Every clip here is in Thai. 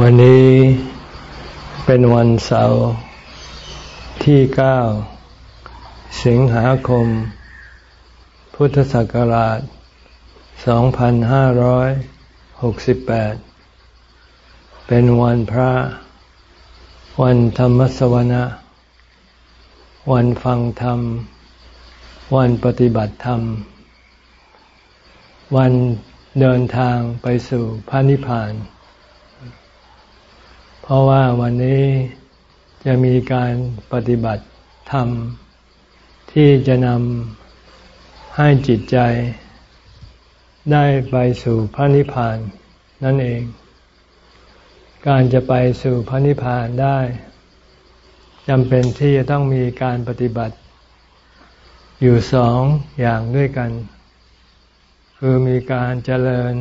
วันนี้เป็นวันเสาร์ที่เก้าสิงหาคม พุทธศักราช 2568 เป็นวันพระ วันธรรมสวนะ วันฟังธรรม วันปฏิบัติธรรม วันเดินทางไปสู่พระนิพพาน เพราะว่าวันนี้จะมีการปฏิบัติธรรม ที่จะนำให้จิตใจ ได้ไปสู่พระนิพพานนั่นเอง การจะไปสู่พระนิพพานได้จำเป็นที่จะต้องมีการปฏิบัติ อยู่สองอย่างด้วยกัน คือมีการเจริญ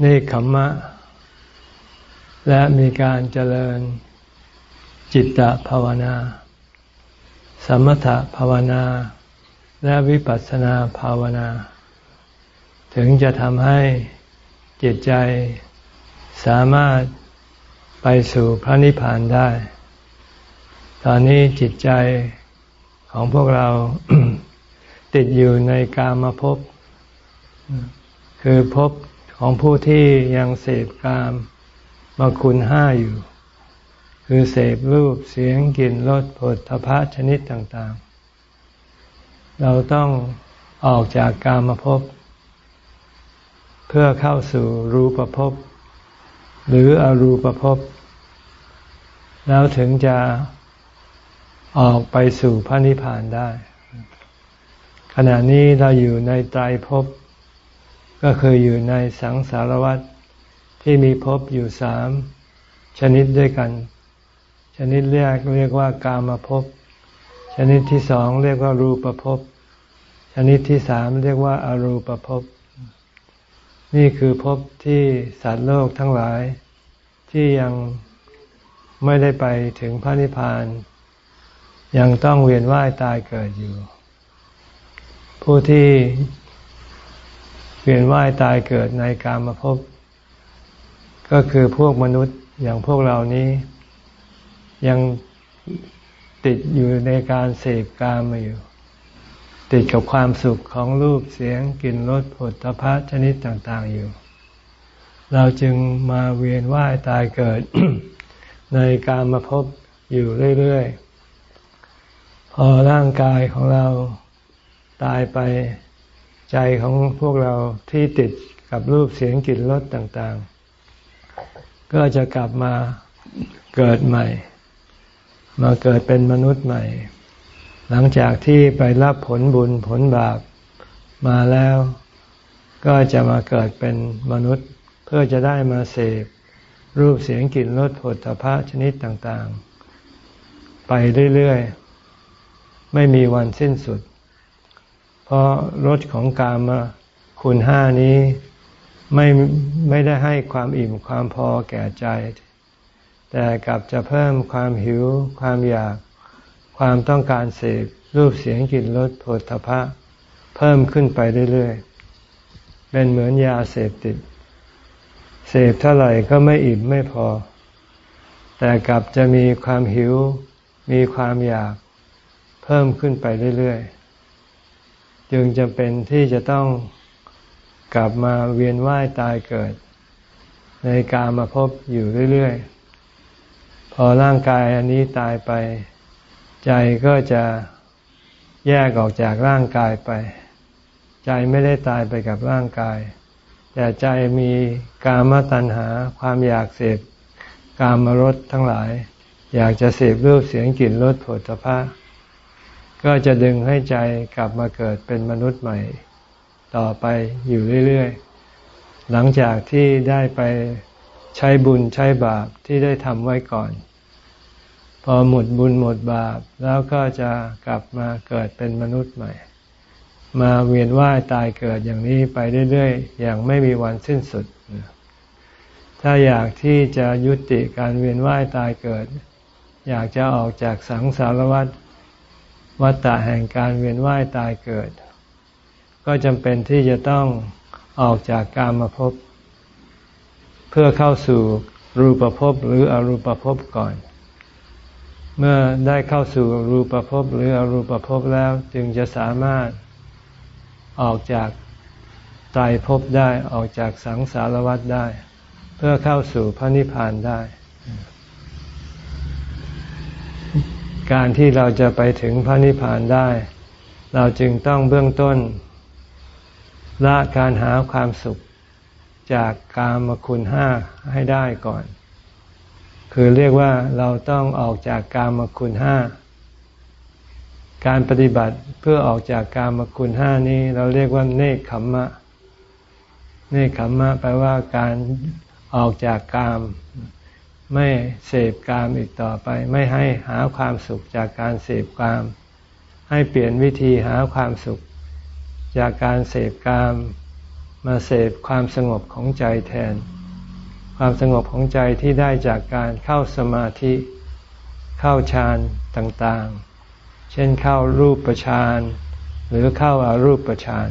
เนคขมมะ และมีการเจริญจิตตภาวนา สมถภาวนา และวิปัสสนาภาวนา ถึงจะทำให้จิตใจสามารถไปสู่พระนิพพานได้ ตอนนี้จิตใจของพวกเราติดอยู่ในกามภพ คือภพของผู้ที่ยังเสพกาม มาคุณห้าอยู่ คือเสพรูปเสียงกลิ่นรสผลทพะชนิดต่างๆ เราต้องออกจากกามภพเพื่อเข้าสู่รูปภพหรืออรูปภพแล้วถึงจะออกไปสู่พระนิพพานได้ ขณะนี้เราอยู่ในไตรภพก็คืออยู่ในสังสารวัฏ ที่มีภพอยู่สามชนิดด้วยกัน ชนิดแรกเรียกว่ากามภพชนิดที่สองเรียกว่ารูปภพชนิดที่สามเรียกว่าอารูปภพนี่คือภพที่สัตว์โลกทั้งหลาย ที่ยังไม่ได้ไปถึงพระนิพพาน ยังต้องเวียนว่ายตายเกิดอยู่ ผู้ที่เวียนว่ายตายเกิดในกามภพ ก็คือพวกมนุษย์อย่างพวกเรานี้ ยังติดอยู่ในการเสพกามมาอยู่ ติดกับความสุขของรูปเสียงกลิ่นรสผลพะชนิดต่างๆอยู่ เราจึงมาเวียนว่ายตายเกิด ในการมาพบอยู่เรื่อยๆ พอร่างกายของเราตายไปใจของพวกเราที่ติดกับรูปเสียงกลิ่นรสต่างๆ ก็จะกลับมาเกิดใหม่ มาเกิดเป็นมนุษย์ใหม่ หลังจากที่ไปรับผลบุญผลบาปมาแล้ว ก็จะมาเกิดเป็นมนุษย์ เพื่อจะได้มาเสพรูปเสียงกลิ่นรสผลพระชนิดต่างๆ ไปเรื่อยๆ ไม่มีวันสิ้นสุด เพราะรสของกามคุณห้านี้ ไม่ไม่ได้ให้ความอิ่มความพอแก่ใจ แต่กลับจะเพิ่มความหิว ความอยาก ความต้องการเสพรูปเสียงกลิ่นรสผฏฐพะ เพิ่มขึ้นไปเรื่อยๆ เป็นเหมือนยาเสพติด เสพเท่าไหร่ก็ไม่อิ่มไม่พอ แต่กลับจะมีความหิว มีความอยาก เพิ่มขึ้นไปเรื่อยๆ จึงจำเป็นที่จะต้อง กลับมาเวียนว่ายตายเกิด ในกามาพบอยู่เรื่อยๆ พอร่างกายอันนี้ตายไป ใจก็จะแยกออกจากร่างกายไป ใจไม่ได้ตายไปกับร่างกาย แต่ใจมีกามตัณหาความอยากเสพกามรสทั้งหลาย อยากจะเสพรูปเสียงกลิ่นรสผลพระก็จะดึงให้ใจกลับมาเกิดเป็นมนุษย์ใหม่ ต่อไปอยู่เรื่อยๆ หลังจากที่ได้ไปใช้บุญใช้บาปที่ได้ทำไว้ก่อน พอหมดบุญหมดบาปแล้วก็จะกลับมาเกิดเป็นมนุษย์ใหม่ มาเวียนว่ายตายเกิดอย่างนี้ไปเรื่อยๆ อย่างไม่มีวันสิ้นสุด ถ้าอยากที่จะยุติการเวียนว่ายตายเกิด อยากจะออกจากสังสารวัฏวัฏฏะแห่งการเวียนว่ายตายเกิด ก็จำเป็นที่จะต้องออกจากกามาพบเพื่อเข้าสู่รูปภพหรืออรูปภพก่อน เมื่อได้เข้าสู่รูปภพหรืออรูปภพแล้วจึงจะสามารถออกจากตายภพได้ออกจากสังสารวัฏได้ เพื่อเข้าสู่พระนิพพานได้ การที่เราจะไปถึงพระนิพพานได้ เราจึงต้องเบื้องต้น ละการหาความสุขจากกามคุณห้าให้ได้ก่อน คือเรียกว่าเราต้องออกจากกามคุณห้า การปฏิบัติเพื่อออกจากกามคุณห้านี้เราเรียกว่าเนคขมมะ เนคขมมะแปลว่าการออกจากกาม ไม่เสพกามอีกต่อไป ไม่ให้หาความสุขจากการเสพกาม ให้เปลี่ยนวิธีหาความสุข จากการเสพกาม มาเสพความสงบของใจแทน ความสงบของใจที่ได้จากการเข้าสมาธิ เข้าฌานต่างๆ เช่นเข้ารูปฌานหรือเข้าอารูปฌาน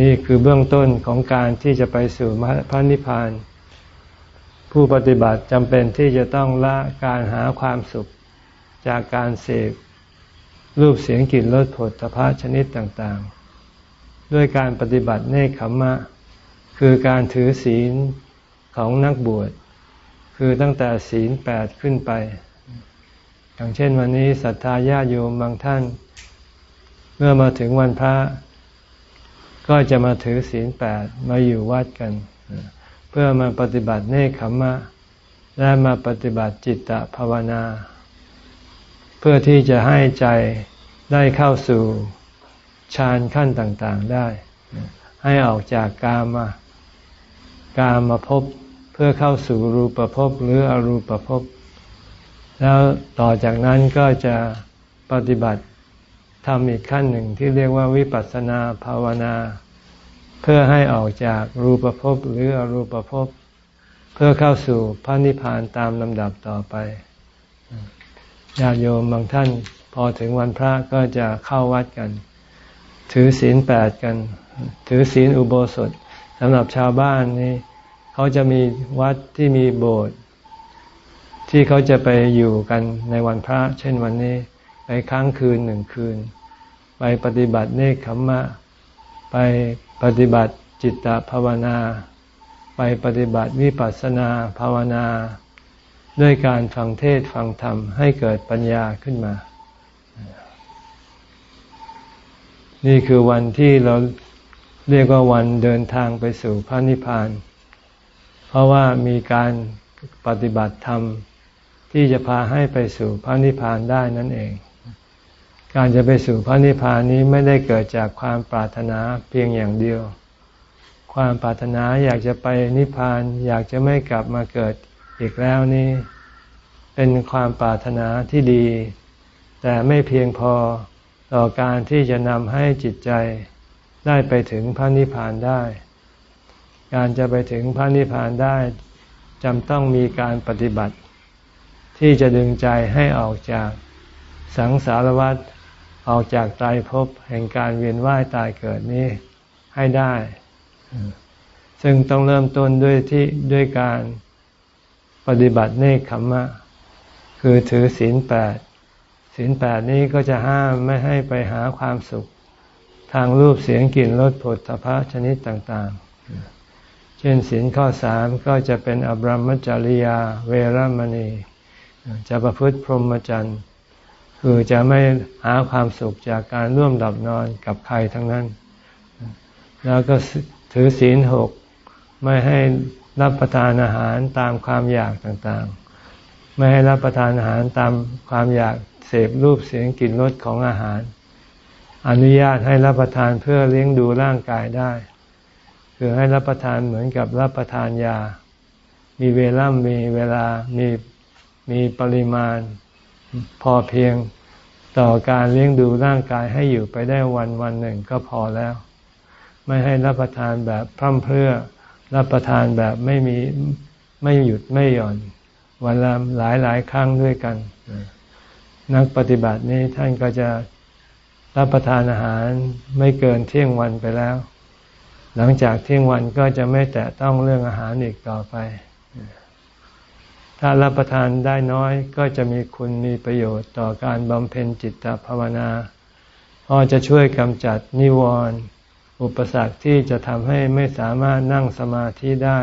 นี่คือเบื้องต้นของการที่จะไปสู่พระนิพพาน ผู้ปฏิบัติจำเป็นที่จะต้องละการหาความสุขจากการเสพ รูปเสียงกลิ่นรสผลพระชนิดต่างๆ ด้วยการปฏิบัติเนคขมมะ คือการถือศีลของนักบวช คือตั้งแต่ศีลแปดขึ้นไป อย่างเช่นวันนี้ศรัทธาญาโยมบางท่าน เมื่อมาถึงวันพระ ก็จะมาถือศีลแปดมาอยู่วัดกัน เพื่อมาปฏิบัติเนคขมมะ และมาปฏิบัติจิตตภาวนา เพื่อที่จะให้ใจได้เข้าสู่ฌานขั้นต่างๆได้ ให้ออกจากกามากามาพบเพื่อเข้าสู่รูปภพหรืออรูปภพแล้วต่อจากนั้นก็จะปฏิบัติทำอีกขั้นหนึ่งที่เรียกว่าวิปัสสนาภาวนา เพื่อให้ออกจากรูปภพหรืออรูปภพเพื่อเข้าสู่พระนิพพานตามลำดับต่อไป ญาติโยมบางท่าน พอถึงวันพระก็จะเข้าวัดกัน ถือศีลแปดกัน ถือศีลอุโบสถสำหรับชาวบ้านนี่เขาจะมีวัดที่มีโบสถ์ที่เขาจะไปอยู่กันในวันพระ เช่นวันนี้ ไปค้างคืนหนึ่งคืน ไปปฏิบัติเนคขมมะ ไปปฏิบัติจิตตภาวนา ไปปฏิบัติวิปัสสนาภาวนา ด้วยการฟังเทศฟังธรรมให้เกิดปัญญาขึ้นมา นี่คือวันที่เราเรียกว่าวันเดินทางไปสู่พระนิพพาน เพราะว่ามีการปฏิบัติธรรมที่จะพาให้ไปสู่พระนิพพานได้นั่นเอง การจะไปสู่พระนิพพานนี้ไม่ได้เกิดจากความปรารถนาเพียงอย่างเดียว ความปรารถนาอยากจะไปนิพพานอยากจะไม่กลับมาเกิด อีกแล้วนี้ เป็นความปรารถนาที่ดี แต่ไม่เพียงพอต่อการที่จะนำให้จิตใจได้ไปถึงพระนิพพานได้ การจะไปถึงพระนิพพานได้จำต้องมีการปฏิบัติ ที่จะดึงใจให้ออกจากสังสารวัฏออกจากตายภพแห่งการเวียนว่ายตายเกิดนี้ให้ได้ ซึ่งต้องเริ่มต้นด้วยที่ด้วยการ ปฏิบัติเนคขมมะ คือถือศีลแปดศีลแปดนี้ก็จะห้ามไม่ให้ไปหาความสุข ทางรูปเสียงกลิ่นรสผลทพะชนิดต่างๆ เช่นศีลข้อสามก็จะเป็นอบรมจริยาเวรมณี จะประพฤติพรหมจรรย์คือจะไม่หาความสุขจากการร่วมหลับนอนกับใครทั้งนั้น แล้วก็ถือศีลหกไม่ให้ รับประทานอาหารตามความอยากต่างๆ ไม่ให้รับประทานอาหารตามความอยากเสพรูปเสียงกลิ่นรสของอาหาร อนุญาตให้รับประทานเพื่อเลี้ยงดูร่างกายได้ คือให้รับประทานเหมือนกับรับประทานยา มีเวลามีเวลามีมีปริมาณพอเพียงต่อการเลี้ยงดูร่างกายให้อยู่ไปได้วันวันหนึ่งก็พอแล้ว ไม่ให้รับประทานแบบพร่ำเพรื่อ รับประทานแบบไม่มีไม่หยุดไม่หย่อน วันละหลายหลายครั้งด้วยกัน นักปฏิบัตินี้ท่านก็จะรับประทานอาหารไม่เกินเที่ยงวันไปแล้ว หลังจากเที่ยงวันก็จะไม่แตะต้องเรื่องอาหารอีกต่อไป ถ้ารับประทานได้น้อยก็จะมีคุณมีประโยชน์ต่อการบำเพ็ญจิตภาวนาเพราะจะช่วยกำจัดนิวรณ์ อุปสรรคที่จะทำให้ไม่สามารถนั่งสมาธิได้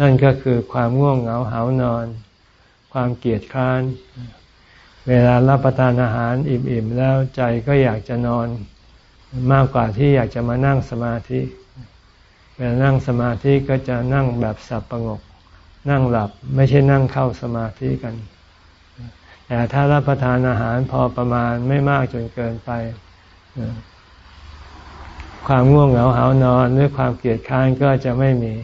นั่นก็คือความง่วงเหงาหานอน ความเกียจคร้าน เวลารับประทานอาหารอิ่มๆแล้วใจก็อยากจะนอน มากกว่าที่อยากจะมานั่งสมาธิ เวลานั่งสมาธิก็จะนั่งแบบสับประงก นั่งหลับไม่ใช่นั่งเข้าสมาธิกันแต่ถ้ารับประทานอาหารพอประมาณไม่มากจนเกินไป ความง่วงเหงาหานอนหรือความเกียดค้านก็จะไม่มี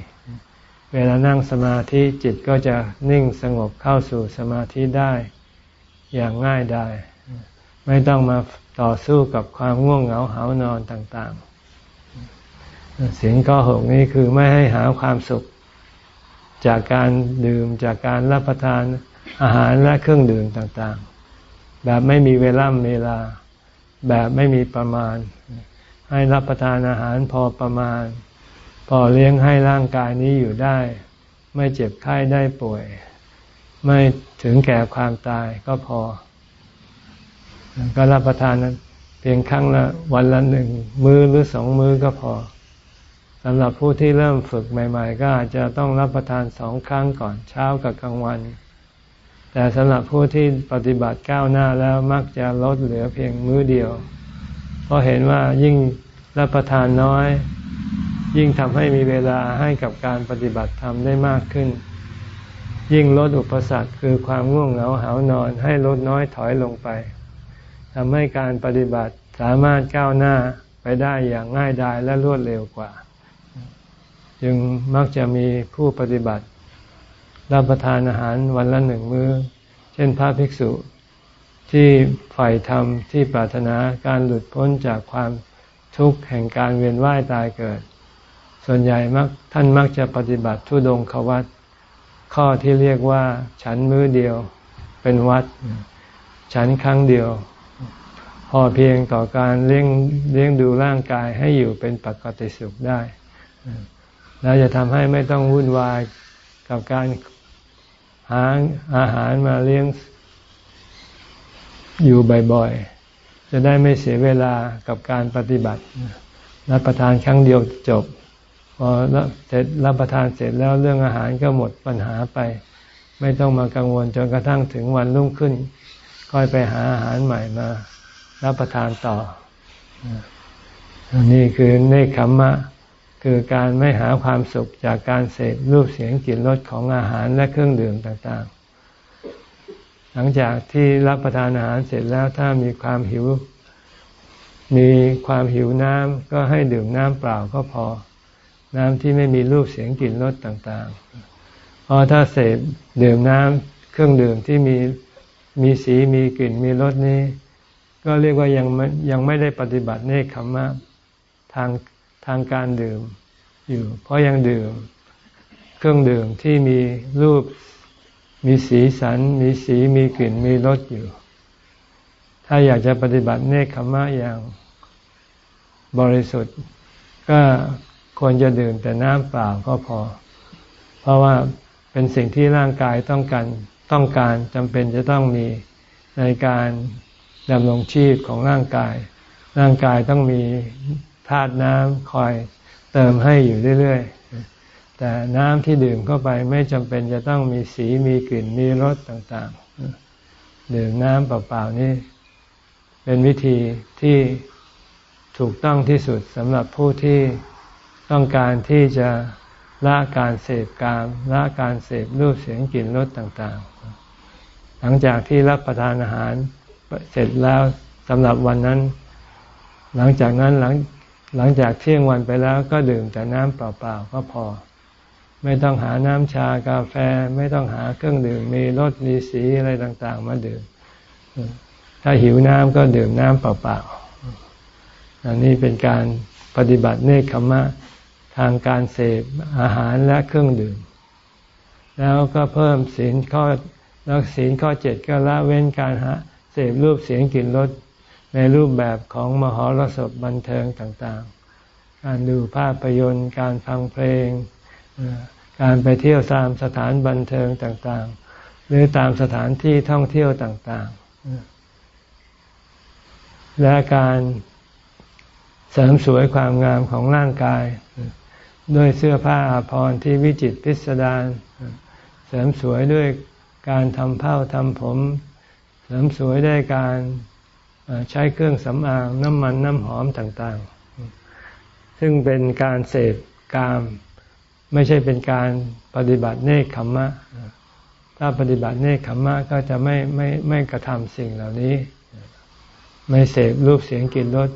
เวลานั่งสมาธิจิตก็จะนิ่งสงบเข้าสู่สมาธิได้อย่างง่ายได้ ไม่ต้องมาต่อสู้กับความง่วงเหงาหานอนต่างๆสิ่งข้อหกนี้คือไม่ให้หาความสุข จากการดื่มจากการรับประทานอาหารและเครื่องดื่มต่างๆ แบบไม่มีเวลาเวลา แบบไม่มีประมาณ ให้รับประทานอาหารพอประมาณ พอเลี้ยงให้ร่างกายนี้อยู่ได้ ไม่เจ็บไข้ได้ป่วย ไม่ถึงแก่ความตายก็พอ ก็รับประทานนั้นเพียงครั้งละวันละหนึ่งมื้อหรือสองมื้อก็พอสำหรับผู้ที่เริ่มฝึกใหม่ ๆ ก็อาจจะต้องรับประทานสองครั้งก่อนเช้ากับกลางวัน แต่สำหรับผู้ที่ปฏิบัติก้าวหน้าแล้วมักจะลดเหลือเพียงมื้อเดียว เพราะเห็นว่ายิ่งรับประทานน้อย ยิ่งทำให้มีเวลาให้กับการปฏิบัติธรรมได้มากขึ้น ยิ่งลดอุปสรรคคือความง่วงเหงาหานอนให้ลดน้อยถอยลงไปทำให้การปฏิบัติสามารถก้าวหน้าไปได้อย่างง่ายดายและรวดเร็วกว่า จึงมักจะมีผู้ปฏิบัติ รับประทานอาหารวันละหนึ่งมือ้อ เช่นพระภิกษุ ที่ใฝ่ธรรมที่ปรารถนาการหลุดพ้นจากความทุกข์แห่งการเวียนว่ายตายเกิด ส่วนใหญ่มักท่านมักจะปฏิบัติทุดงควัตข้อที่เรียกว่าฉันมื้อเดียวเป็นวัด ฉันครั้งเดียว พอเพียงต่อการเลี้ยงเลี้ยงดูร่างกายให้อยู่เป็นปกติสุขได้ แล้วจะทำให้ไม่ต้องวุ่นวายกับการหาอาหารมาเลี้ยง อยู่บ่อยๆ จะได้ไม่เสียเวลากับการปฏิบัติรับประทานครั้งเดียวจบ พอเสร็จรับประทานเสร็จแล้วเรื่องอาหารก็หมดปัญหาไป ไม่ต้องมากังวลจนกระทั่งถึงวันรุ่งขึ้น ค่อยไปหาอาหารใหม่มา รับประทานต่อ นี่คือเนคขมมะ คือการไม่หาความสุขจากการเสพรูปเสียงกลิ่นรสของอาหารและเครื่องดื่มต่างๆ หลังจากที่รับประทานอาหารเสร็จแล้วถ้ามีความหิว มีความหิวน้ำก็ให้ดื่มน้ำเปล่าก็พอ น้ำที่ไม่มีรูปเสียงกลิ่นรสต่างๆ เพราะถ้าเสพดื่มน้ำเครื่องดื่มที่มีมีสีมีกลิ่นมีรสนี้ ก็เรียกว่ายังยังไม่ได้ปฏิบัติเนคขมมะทางทางการดื่มอยู่ เพราะยังดื่ม เครื่องดื่มที่มีรูป มีสีสัน มีสีมีกลิ่นมีรสอยู่ ถ้าอยากจะปฏิบัติเนคขมะอย่างบริสุทธิ์ ก็ควรจะดื่มแต่น้ำเปล่าก็พอ เพราะว่าเป็นสิ่งที่ร่างกายต้องการต้องการจำเป็นจะต้องมีในการดำรงชีพของร่างกาย ร่างกายต้องมีธาตุน้ำคอยเติมให้อยู่เรื่อย ๆ แต่น้ำที่ดื่มเข้าไปไม่จำเป็นจะต้องมีสีมีกลิ่นมีรสต่างๆ ดื่มน้ำเปล่าๆนี่เป็นวิธีที่ถูกต้องที่สุดสำหรับผู้ที่ต้องการที่จะละการเสพกามละการเสพรูปเสียงกลิ่นรสต่างๆ หลังจากที่รับประทานอาหารเสร็จแล้วสำหรับวันนั้น หลังจากนั้นหลังหลังจากเที่ยงวันไปแล้วก็ดื่มแต่น้ำเปล่าๆก็พอ ไม่ต้องหาน้ำชากาแฟ ไม่ต้องหาเครื่องดื่ม มีรสมีสีอะไรต่างๆ มาดื่ม ถ้าหิวน้ำก็ดื่มน้ำเปล่าๆอันนี้เป็นการปฏิบัติเนคขมะทางการเสพอาหารและเครื่องดื่ม แล้วก็เพิ่มศีลข้อแล้วศีลข้อเจ็ดก็ละเว้นการหาเสพรูปเสียงกลิ่นรสในรูปแบบของมหรสพบันเทิงต่างๆ การดูภาพยนตร์ การฟังเพลง การไปเที่ยวตามสถานบันเทิงต่างๆ หรือตามสถานที่ท่องเที่ยวต่างๆ และการเสริมสวยความงามของร่างกาย ด้วยเสื้อผ้าอาภรณ์ที่วิจิตพิสดารเสริมสวยด้วยการทำเผ้าทำผม เสริมสวยด้วยการใช้เครื่องสำอางน้ำมันน้ำหอมต่างๆ ซึ่งเป็นการเสพกาม ไม่ใช่เป็นการปฏิบัติเนคขมมะ ถ้าปฏิบัติเนคขมมะก็จะไม่ไม่ไม่กระทำสิ่งเหล่านี้ ไม่เสพรูปเสียงกลิ่นรส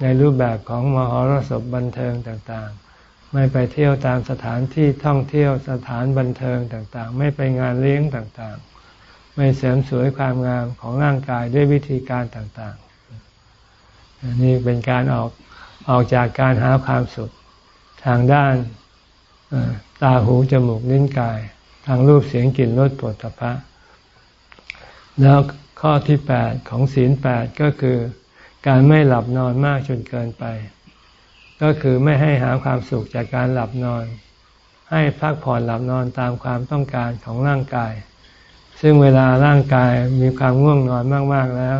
ในรูปแบบของมหรสพบันเทิงต่างๆ ไม่ไปเที่ยวตามสถานที่ท่องเที่ยวสถานบันเทิงต่างๆ ไม่ไปงานเลี้ยงต่างๆ ไม่เสริมสวยความงามของร่างกายด้วยวิธีการต่างๆ นี่เป็นการออกออกจากการหาความสุขทางด้าน ตาหูจมูกลิ้นกาย ทางรูปเสียงกลิ่นรสผลตภะแล้วข้อที่แปดของศีลแปดก็คือการไม่หลับนอนมากจนเกินไป ก็คือไม่ให้หาความสุขจากการหลับนอน ให้พักผ่อนหลับนอนตามความต้องการของร่างกาย ซึ่งเวลาร่างกายมีความง่วงนอนมาก ๆแล้ว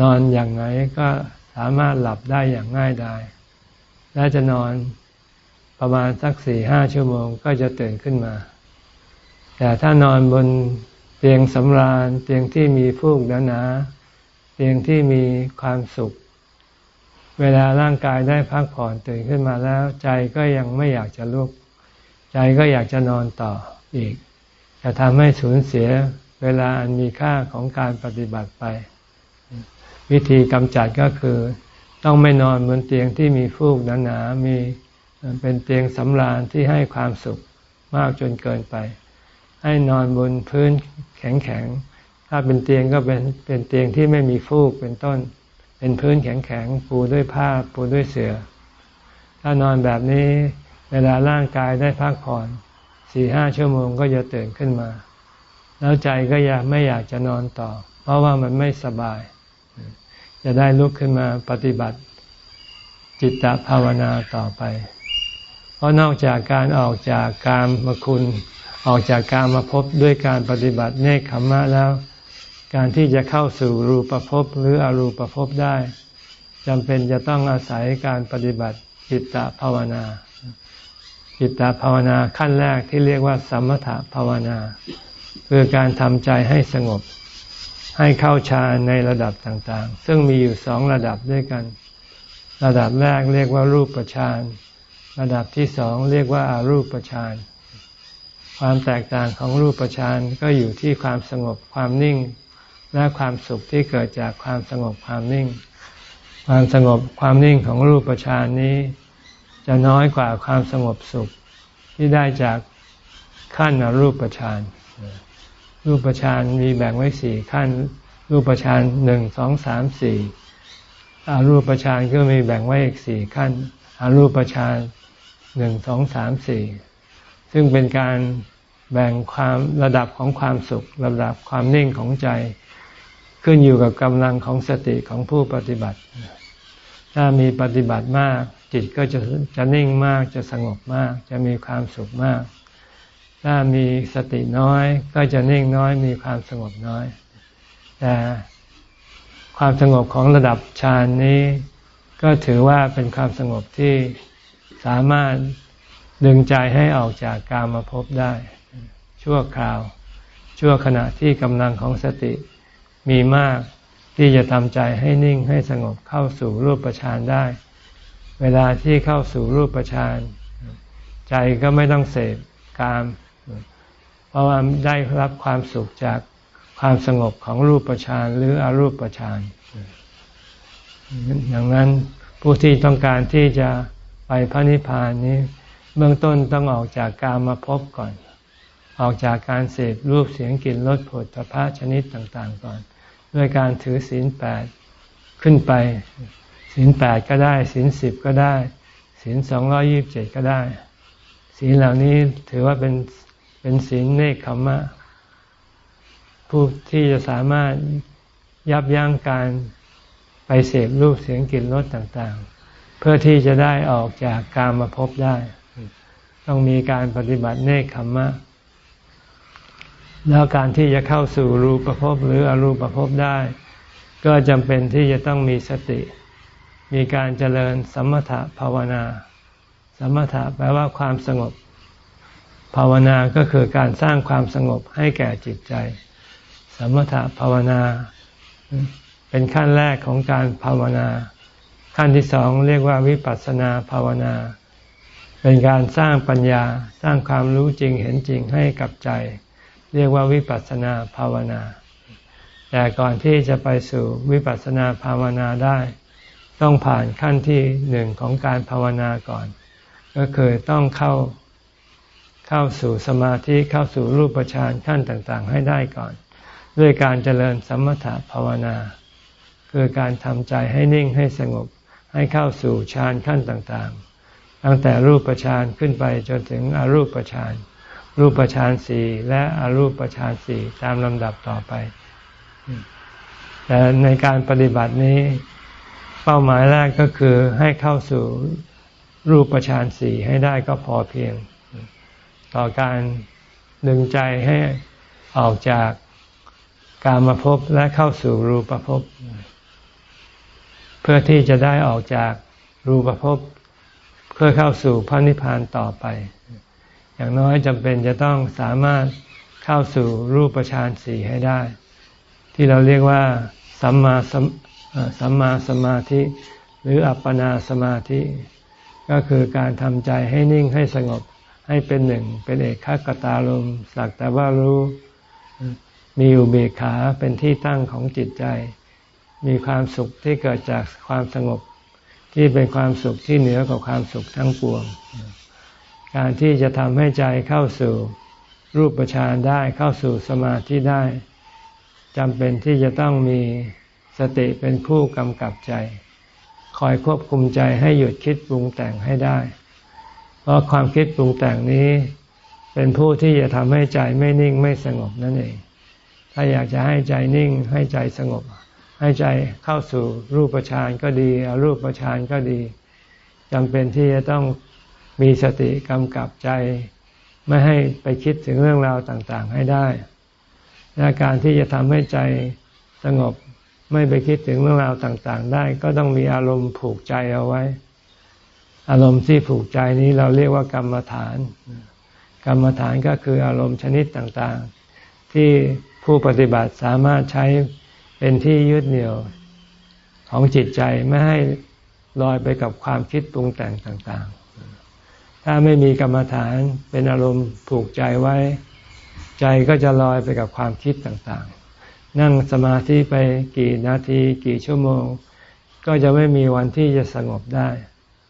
นอนอย่างไรก็สามารถหลับได้อย่างง่ายดายและจะนอน ประมาณสักสี่ห้าชั่วโมงก็จะตื่นขึ้นมา แต่ถ้านอนบนเตียงสำราญเตียงที่มีฟูกหนาๆเตียงที่มีความสุข เวลาร่างกายได้พักผ่อนตื่นขึ้นมาแล้ว ใจก็ยังไม่อยากจะลุก ใจก็อยากจะนอนต่ออีก จะทำให้สูญเสียเวลาอันมีค่าของการปฏิบัติไป วิธีกำจัดก็คือ ต้องไม่นอนบนเตียงที่มีฟูกหนาๆมี เป็นเตียงสำราญที่ให้ความสุขมากจนเกินไป ให้นอนบนพื้นแข็งๆ ถ้าเป็นเตียงก็เป็นเป็นเตียงที่ไม่มีฟูกเป็นต้น เป็นพื้นแข็งๆ ปูด้วยผ้าปูด้วยเสือ่อ ถ้านอนแบบนี้เวลาร่างกายได้พักผ่อนสี่ห้าชั่วโมงก็จะตื่นขึ้นมา แล้วใจก็อยากไม่อยากจะนอนต่อ เพราะว่ามันไม่สบาย จะได้ลุกขึ้นมาปฏิบัติจิตตภาวนาต่อไป เพราะนอกจากการออกจากการมคุณออกจากการมาพบด้วยการปฏิบัติเนคขมมะแล้ว การที่จะเข้าสู่รูปภพหรืออรูปภพได้จำเป็นจะต้องอาศัยการปฏิบัติจิตตภาวนา จิตตภาวนาขั้นแรกที่เรียกว่า สมถภาวนา คือการทำใจให้สงบ ให้เข้าฌานในระดับต่างๆ ซึ่งมีอยู่สองระดับด้วยกัน ระดับแรกเรียกว่ารูปฌาน ระดับที่สองเรียกว่าอารูปฌานความแตกต่างของรูปฌานก็อยู่ที่ความสงบความนิ่ง และความสุขที่เกิดจากความสงบความนิ่ง ความสงบความนิ่งของรูปฌานนี้ จะน้อยกว่าความสงบสุขที่ได้จากขั้นอรูปฌานรูปฌานมีแบ่งไว้สี่ขั้น รูปฌานหนึ่งสองสามสี่อารูปฌานก็มีแบ่งไว้อีกสี่ขั้นอารูปฌาน หนึ่งสองสามสี่ซึ่งเป็นการแบ่งความระดับของความสุข ระดับความนิ่งของใจ ขึ้นอยู่กับกำลังของสติของผู้ปฏิบัติ ถ้ามีปฏิบัติมาก จิตก็จะจะนิ่งมากจะสงบมาก จะมีความสุขมาก ถ้ามีสติน้อยก็จะนิ่งน้อยมีความสงบน้อย แต่ความสงบของระดับฌานนี้ ก็ถือว่าเป็นความสงบที่ สามารถดึงใจให้ออกจากกามาพบได้ ชั่วคราว ชั่วขณะที่กำลังของสติมีมากที่จะทำใจให้นิ่งให้สงบเข้าสู่รูปฌานได้ เวลาที่เข้าสู่รูปฌานใจก็ไม่ต้องเสพกาม เพราะว่าได้รับความสุขจากความสงบของรูปฌานหรืออรูปฌานอย่างนั้นผู้ที่ต้องการที่จะ ไปพระนิพพานนี้ เบื้องต้นต้องออกจากกามมาพบก่อน ออกจากการเสพรูปเสียงกลิ่นรสผลตภะชนิดต่างๆก่อน ด้วยการถือศีลแปดขึ้นไปศีลแปดก็ได้ศีลสิบก็ได้ศีลสองร้อยิบเจ็ดก็ได้ศีลเหล่านี้ถือว่าเป็นเป็นศีลเนคขมะผู้ที่จะสามารถยับยั้งการไปเสพรูปเสียงกลิ่นรสต่างๆ เพื่อที่จะได้ออกจากกามมาพบได้ ต้องมีการปฏิบัติเนคขมมะ แล้วการที่จะเข้าสู่รูปภพหรืออรูปภพได้ ก็จำเป็นที่จะต้องมีสติ มีการเจริญสมถะภาวนา สมถะแปลว่าความสงบ ภาวนาก็คือการสร้างความสงบให้แก่จิตใจ สมถะภาวนา เป็นขั้นแรกของการภาวนา ขั้นที่สองเรียกว่าวิปัสสนาภาวนา เป็นการสร้างปัญญาสร้างความรู้จริงเห็นจริงให้กับใจ เรียกว่าวิปัสสนาภาวนา แต่ก่อนที่จะไปสู่วิปัสสนาภาวนาได้ ต้องผ่านขั้นที่หนึ่งของการภาวนาก่อน ก็คือต้องเข้าเข้าสู่สมาธิเข้าสู่รูปฌานขั้นต่างๆ ให้ได้ก่อน ด้วยการเจริญสมถะภาวนา คือการทำใจให้นิ่งให้สงบ ให้เข้าสู่ฌานขั้นต่างๆ ตั้งแต่รูปฌานขึ้นไปจนถึงอรูปฌาน รูปฌานสี่และอรูปฌานสี่ตามลำดับต่อไป แต่ในการปฏิบัตินี้ เป้าหมายแรกก็คือให้เข้าสู่รูปฌานสี่ให้ได้ก็พอเพียง ต่อการดึงใจให้ออกจากการมาพบและเข้าสู่รูปภพ เพื่อที่จะได้ออกจากรูปภพเพื่อเข้าสู่พระนิพพานต่อไป อย่างน้อยจำเป็นจะต้องสามารถเข้าสู่รูปฌานสี่ให้ได้ ที่เราเรียกว่าสัมมาสัมมาสมาธิ หรืออัปปนาสมาธิ ก็คือการทำใจให้นิ่งให้สงบให้เป็นหนึ่งเป็นเอกขกตาลมสักแต่ว่ารู้มีอุเบกขาเป็นที่ตั้งของจิตใจ มีความสุขที่เกิดจากความสงบที่เป็นความสุขที่เหนือกว่าความสุขทั้งปวง การที่จะทำให้ใจเข้าสู่รูปฌานได้เข้าสู่สมาธิได้จำเป็นที่จะต้องมีสติเป็นผู้กำกับใจ คอยควบคุมใจให้หยุดคิดปรุงแต่งให้ได้ เพราะความคิดปรุงแต่งนี้ เป็นผู้ที่จะทำให้ใจไม่นิ่งไม่สงบนั่นเอง ถ้าอยากจะให้ใจนิ่งให้ใจสงบ ให้ใจเข้าสู่รูปฌานก็ดีอรูปฌานก็ดีจำเป็นที่จะต้องมีสติกำกับใจ ไม่ให้ไปคิดถึงเรื่องราวต่างๆให้ได้และการที่จะทำให้ใจสงบไม่ไปคิดถึงเรื่องราวต่างๆ ได้ ก็ต้องมีอารมณ์ผูกใจเอาไว้ อารมณ์ที่ผูกใจนี้เราเรียกว่ากรรมฐาน กรรมฐานก็คืออารมณ์ชนิดต่างๆ ที่ผู้ปฏิบัติสามารถใช้ เป็นที่ยึดเหนี่ยวของจิตใจไม่ให้ลอยไปกับความคิดปรุงแต่งต่างๆ ถ้าไม่มีกรรมฐานเป็นอารมณ์ผูกใจไว้ ใจก็จะลอยไปกับความคิดต่างๆ นั่งสมาธิไปกี่นาทีกี่ชั่วโมง ก็จะไม่มีวันที่จะสงบได้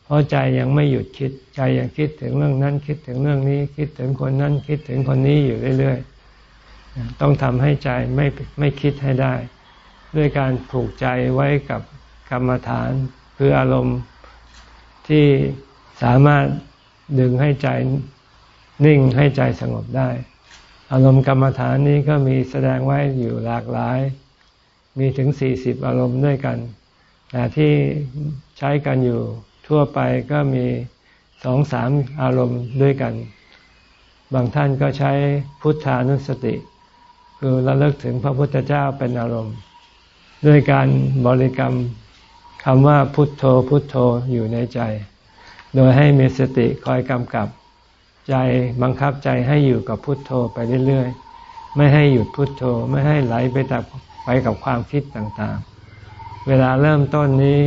เพราะใจยังไม่หยุดคิด ใจยังคิดถึงเรื่องนั้นคิดถึงเรื่องนี้ คิดถึงคนนั้นคิดถึงคนนี้อยู่เรื่อยๆ ต้องทำให้ใจไม่ไม่คิดให้ได้ ด้วยการผูกใจไว้กับกรรมฐาน คืออารมณ์ที่สามารถดึงให้ใจนิ่งให้ใจสงบได้ อารมณ์กรรมฐานนี้ก็มีแสดงไว้อยู่หลากหลาย มีถึงสี่สิบอารมณ์ด้วยกันแต่ที่ใช้กันอยู่ทั่วไปก็มีสองสามอารมณ์ด้วยกัน บางท่านก็ใช้พุทธานุสติ คือระลึกถึงพระพุทธเจ้าเป็นอารมณ์ ด้วยการบริกรรมคำว่าพุทโธพุทโธอยู่ในใจ โดยให้มีสติคอยกำกับใจบังคับใจให้อยู่กับพุทโธไปเรื่อยๆ ไม่ให้หยุดพุทโธไม่ให้ไหลไปแต่ไปกับความคิดต่างๆ เวลาเริ่มต้นนี้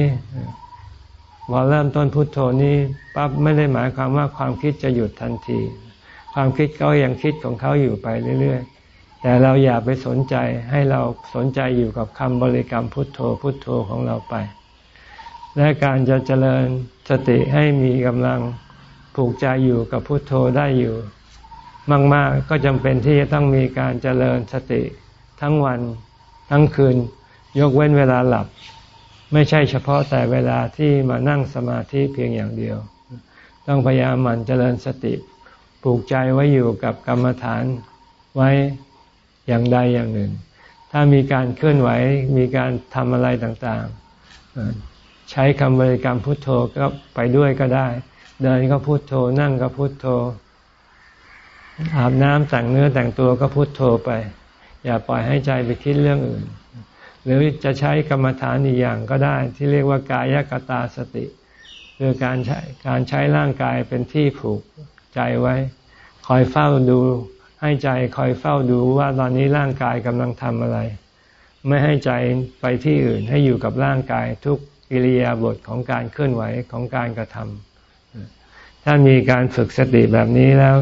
พอเริ่มต้นพุทโธนี้ปั๊บไม่ได้หมายความว่าความคิดจะหยุดทันที ความคิดก็ยังคิดของเขาอยู่ไปเรื่อยๆ แต่เราอย่าไปสนใจให้เราสนใจอยู่กับคำบริกรรมพุทโธพุทโธของเราไป และการจะเจริญสติให้มีกำลังผูกใจอยู่กับพุทโธได้อยู่ มาก ๆ ก็จำเป็นที่จะต้องมีการเจริญสติทั้งวันทั้งคืน ยกเว้นเวลาหลับ ไม่ใช่เฉพาะแต่เวลาที่มานั่งสมาธิเพียงอย่างเดียว ต้องพยายามหมั่นเจริญสติปลูกใจไว้อยู่กับกรรมฐานไว้ อย่างใดอย่างหนึ่ง ถ้ามีการเคลื่อนไหวมีการทำอะไรต่างๆ ใช้คำบริกรรมพุทโธก็ไปด้วยก็ได้ เดินก็พุทโธ นั่งก็พุทโธ อาบน้ำแต่งเนื้อแต่งตัวก็พุทโธไป อย่าปล่อยให้ใจไปคิดเรื่องอื่น หรือจะใช้กรรมฐานอีกอย่างก็ได้ ที่เรียกว่ากายกตาสติคือการใช้การใช้ร่างกายเป็นที่ผูกใจไว้ คอยเฝ้าดู ให้ใจคอยเฝ้าดูว่าตอนนี้ร่างกายกำลังทำอะไร ไม่ให้ใจไปที่อื่นให้อยู่กับร่างกายทุกอิริยาบถของการเคลื่อนไหวของการกระทำถ้ามีการฝึกสติแบบนี้แล้ว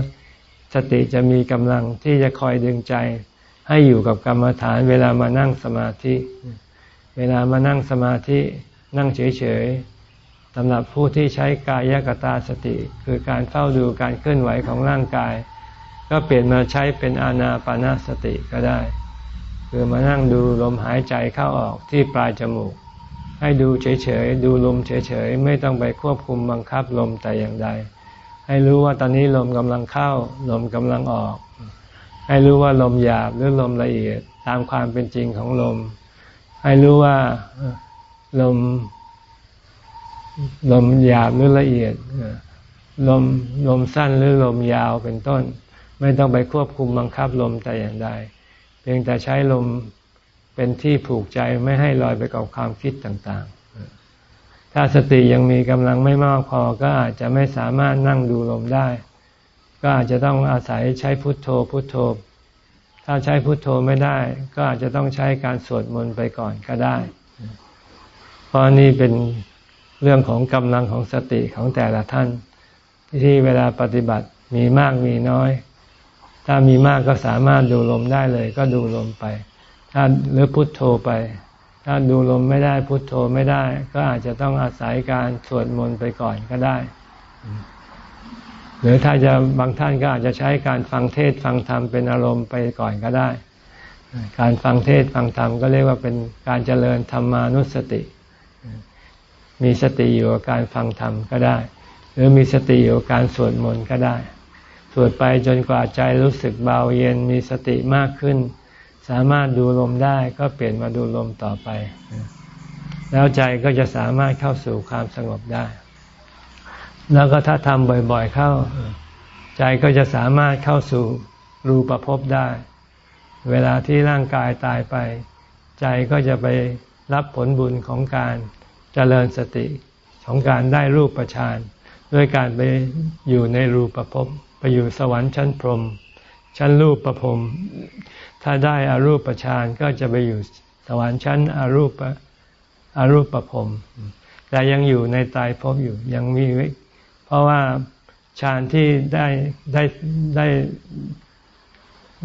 สติจะมีกำลังที่จะคอยดึงใจ ให้อยู่กับกรรมฐานเวลามานั่งสมาธิ เวลามานั่งสมาธินั่งเฉยๆสำหรับผู้ที่ใช้กายกตาสติ คือการเฝ้าดูการเคลื่อนไหวของร่างกาย ก็เปลี่ยนมาใช้เป็นอานาปานาสติก็ได้ คือมานั่งดูลมหายใจเข้าออกที่ปลายจมูก ให้ดูเฉยๆ ดูลมเฉยๆ ไม่ต้องไปควบคุมบังคับลมแต่อย่างใด ให้รู้ว่าตอนนี้ลมกำลังเข้า ลมกำลังออก ให้รู้ว่าลมหยาบหรือลมละเอียดตามความเป็นจริงของลม ให้รู้ว่าลมลมหยาบหรือละเอียดลมลมสั้นหรือลมยาวเป็นต้น ไม่ต้องไปควบคุมบังคับลมแต่อย่างใด เพียงแต่ใช้ลมเป็นที่ผูกใจไม่ให้ลอยไปกับความคิดต่างๆ ถ้าสติยังมีกำลังไม่มากพอก็อาจจะไม่สามารถนั่งดูลมได้ ก็อาจจะต้องอาศัยใช้พุทโธพุทโธ ถ้าใช้พุทโธไม่ได้ ก็อาจจะต้องใช้การสวดมนต์ไปก่อนก็ได้ เพราะนี่เป็นเรื่องของกำลังของสติของแต่ละท่าน ที่เวลาปฏิบัติมีมากมีน้อย ถ้ามีมากก็สามารถดูลมได้เลยก็ดูลมไป ถ้าหรือพุทโธไป ถ้าดูลมไม่ได้พุทโธไม่ได้ ก็อาจจะต้องอาศัยการสวดมนต์ไปก่อนก็ได้ หรือถ้าจะบางท่านก็อาจจะใช้การฟังเทศฟังธรรมเป็นอารมณ์ไปก่อนก็ได้ การฟังเทศฟังธรรมก็เรียกว่าเป็นการเจริญธรรมานุสติ มีสติอยู่กับการฟังธรรมก็ได้ หรือมีสติอยู่กับการสวดมนต์ก็ได้ สวดไปจนกว่าใจรู้สึกเบาเย็นมีสติมากขึ้น สามารถดูลมได้ก็เปลี่ยนมาดูลมต่อไป แล้วใจก็จะสามารถเข้าสู่ความสงบได้ แล้วก็ถ้าทำบ่อยๆเข้า ใจก็จะสามารถเข้าสู่รูปภพได้ เวลาที่ร่างกายตายไป ใจก็จะไปรับผลบุญของการเจริญสติของการได้รูปประชานด้วยการไปอยู่ในรูปภพ ไปอยู่สวรรค์ชั้นพรหมชั้นรูปประพรมถ้าได้อารูปฌานก็จะไปอยู่สวรรค์ชั้นอารูปอารูปประพรมแต่ยังอยู่ในตายภพอยู่ยังมีเพราะว่าฌานที่ได้ได้ได้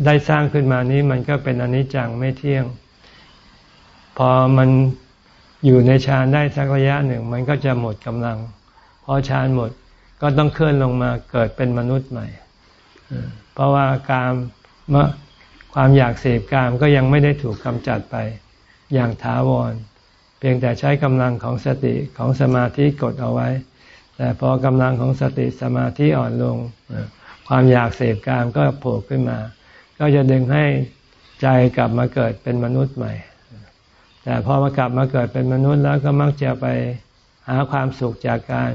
ได้สร้างขึ้นมานี้มันก็เป็นอนิจจังไม่เที่ยง พอมันอยู่ในฌานได้สักระยะหนึ่ง มันก็จะหมดกำลัง พอฌานหมด ก็ต้องเคลื่อนลงมาเกิดเป็นมนุษย์ใหม่ เพราะว่าการความอยากเสพกามก็ยังไม่ได้ถูกกำจัดไปอย่างถาวร เพียงแต่ใช้กำลังของสติของสมาธิกดเอาไว้ แต่พอกำลังของสติสมาธิอ่อนลง ความอยากเสพกามก็โผล่ขึ้นมา ก็จะดึงให้ใจกลับมาเกิดเป็นมนุษย์ใหม่ แต่พอมากลับมาเกิดเป็นมนุษย์แล้วก็มักจะไปหาความสุขจากการ